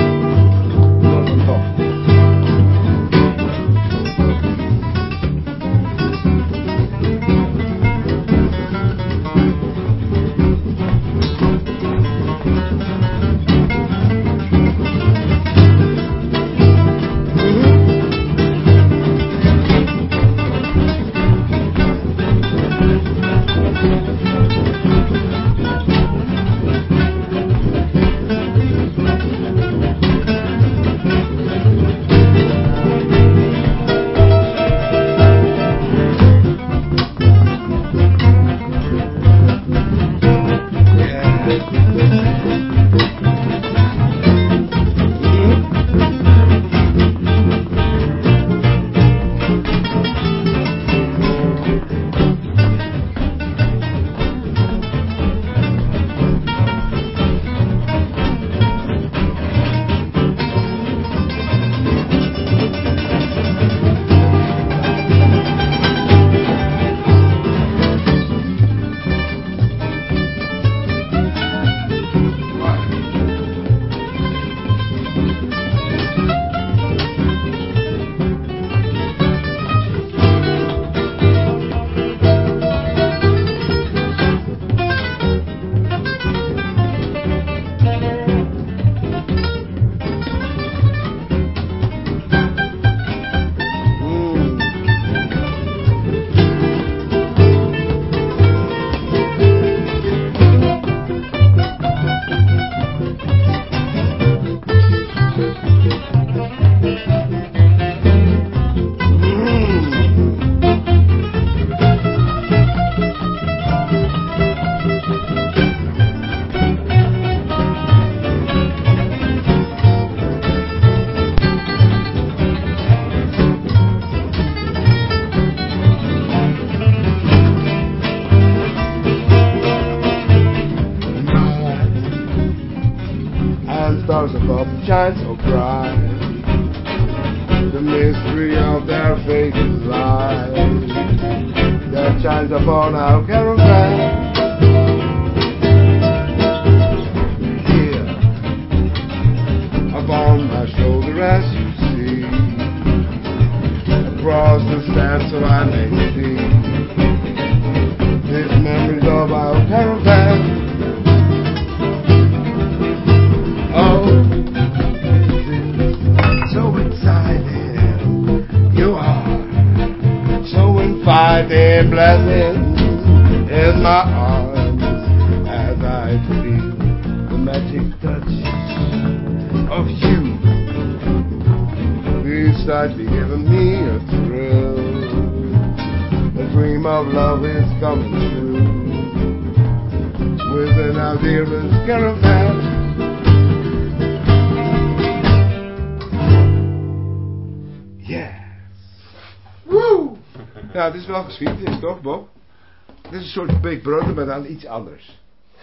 Dan iets anders.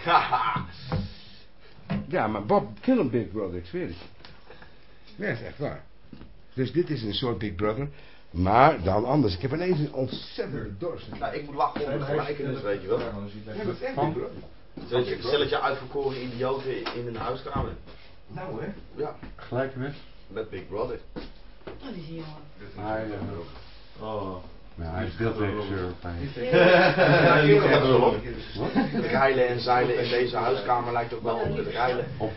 Ja, maar Bob, kill een Big Brother, ik zweer het. je. Ja, dat is echt waar. Dus dit is een soort Big Brother, maar dan anders. Ik heb ineens een ontzettende dorst. Nou, ik moet lachen om het gelijkenis, weet je wel. Ja, dat is echt Big Brother. Stelletje, stelletje uitverkoren idioten in een huiskamer. Nou, hè? Ja, Gelijkenis? met Big Brother. Oh, die zie je wel. Hij, eh, Oh. Ja, hij is beeldregisseur. Ik heb het wel op. Reilen en zeilen in deze huiskamer lijkt ook wel op het reilen. Op.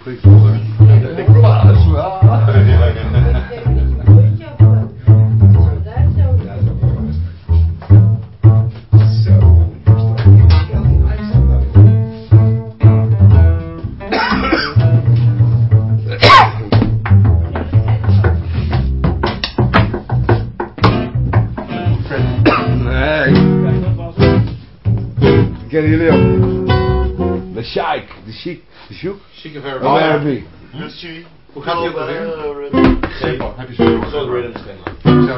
Kennen jullie ook? De Sheik, de Chic, de Chouk. Chique verb. Oh, R&B. Hoe gaat het ook alweer? Geen. Heb je zo? Zo'n schema. Die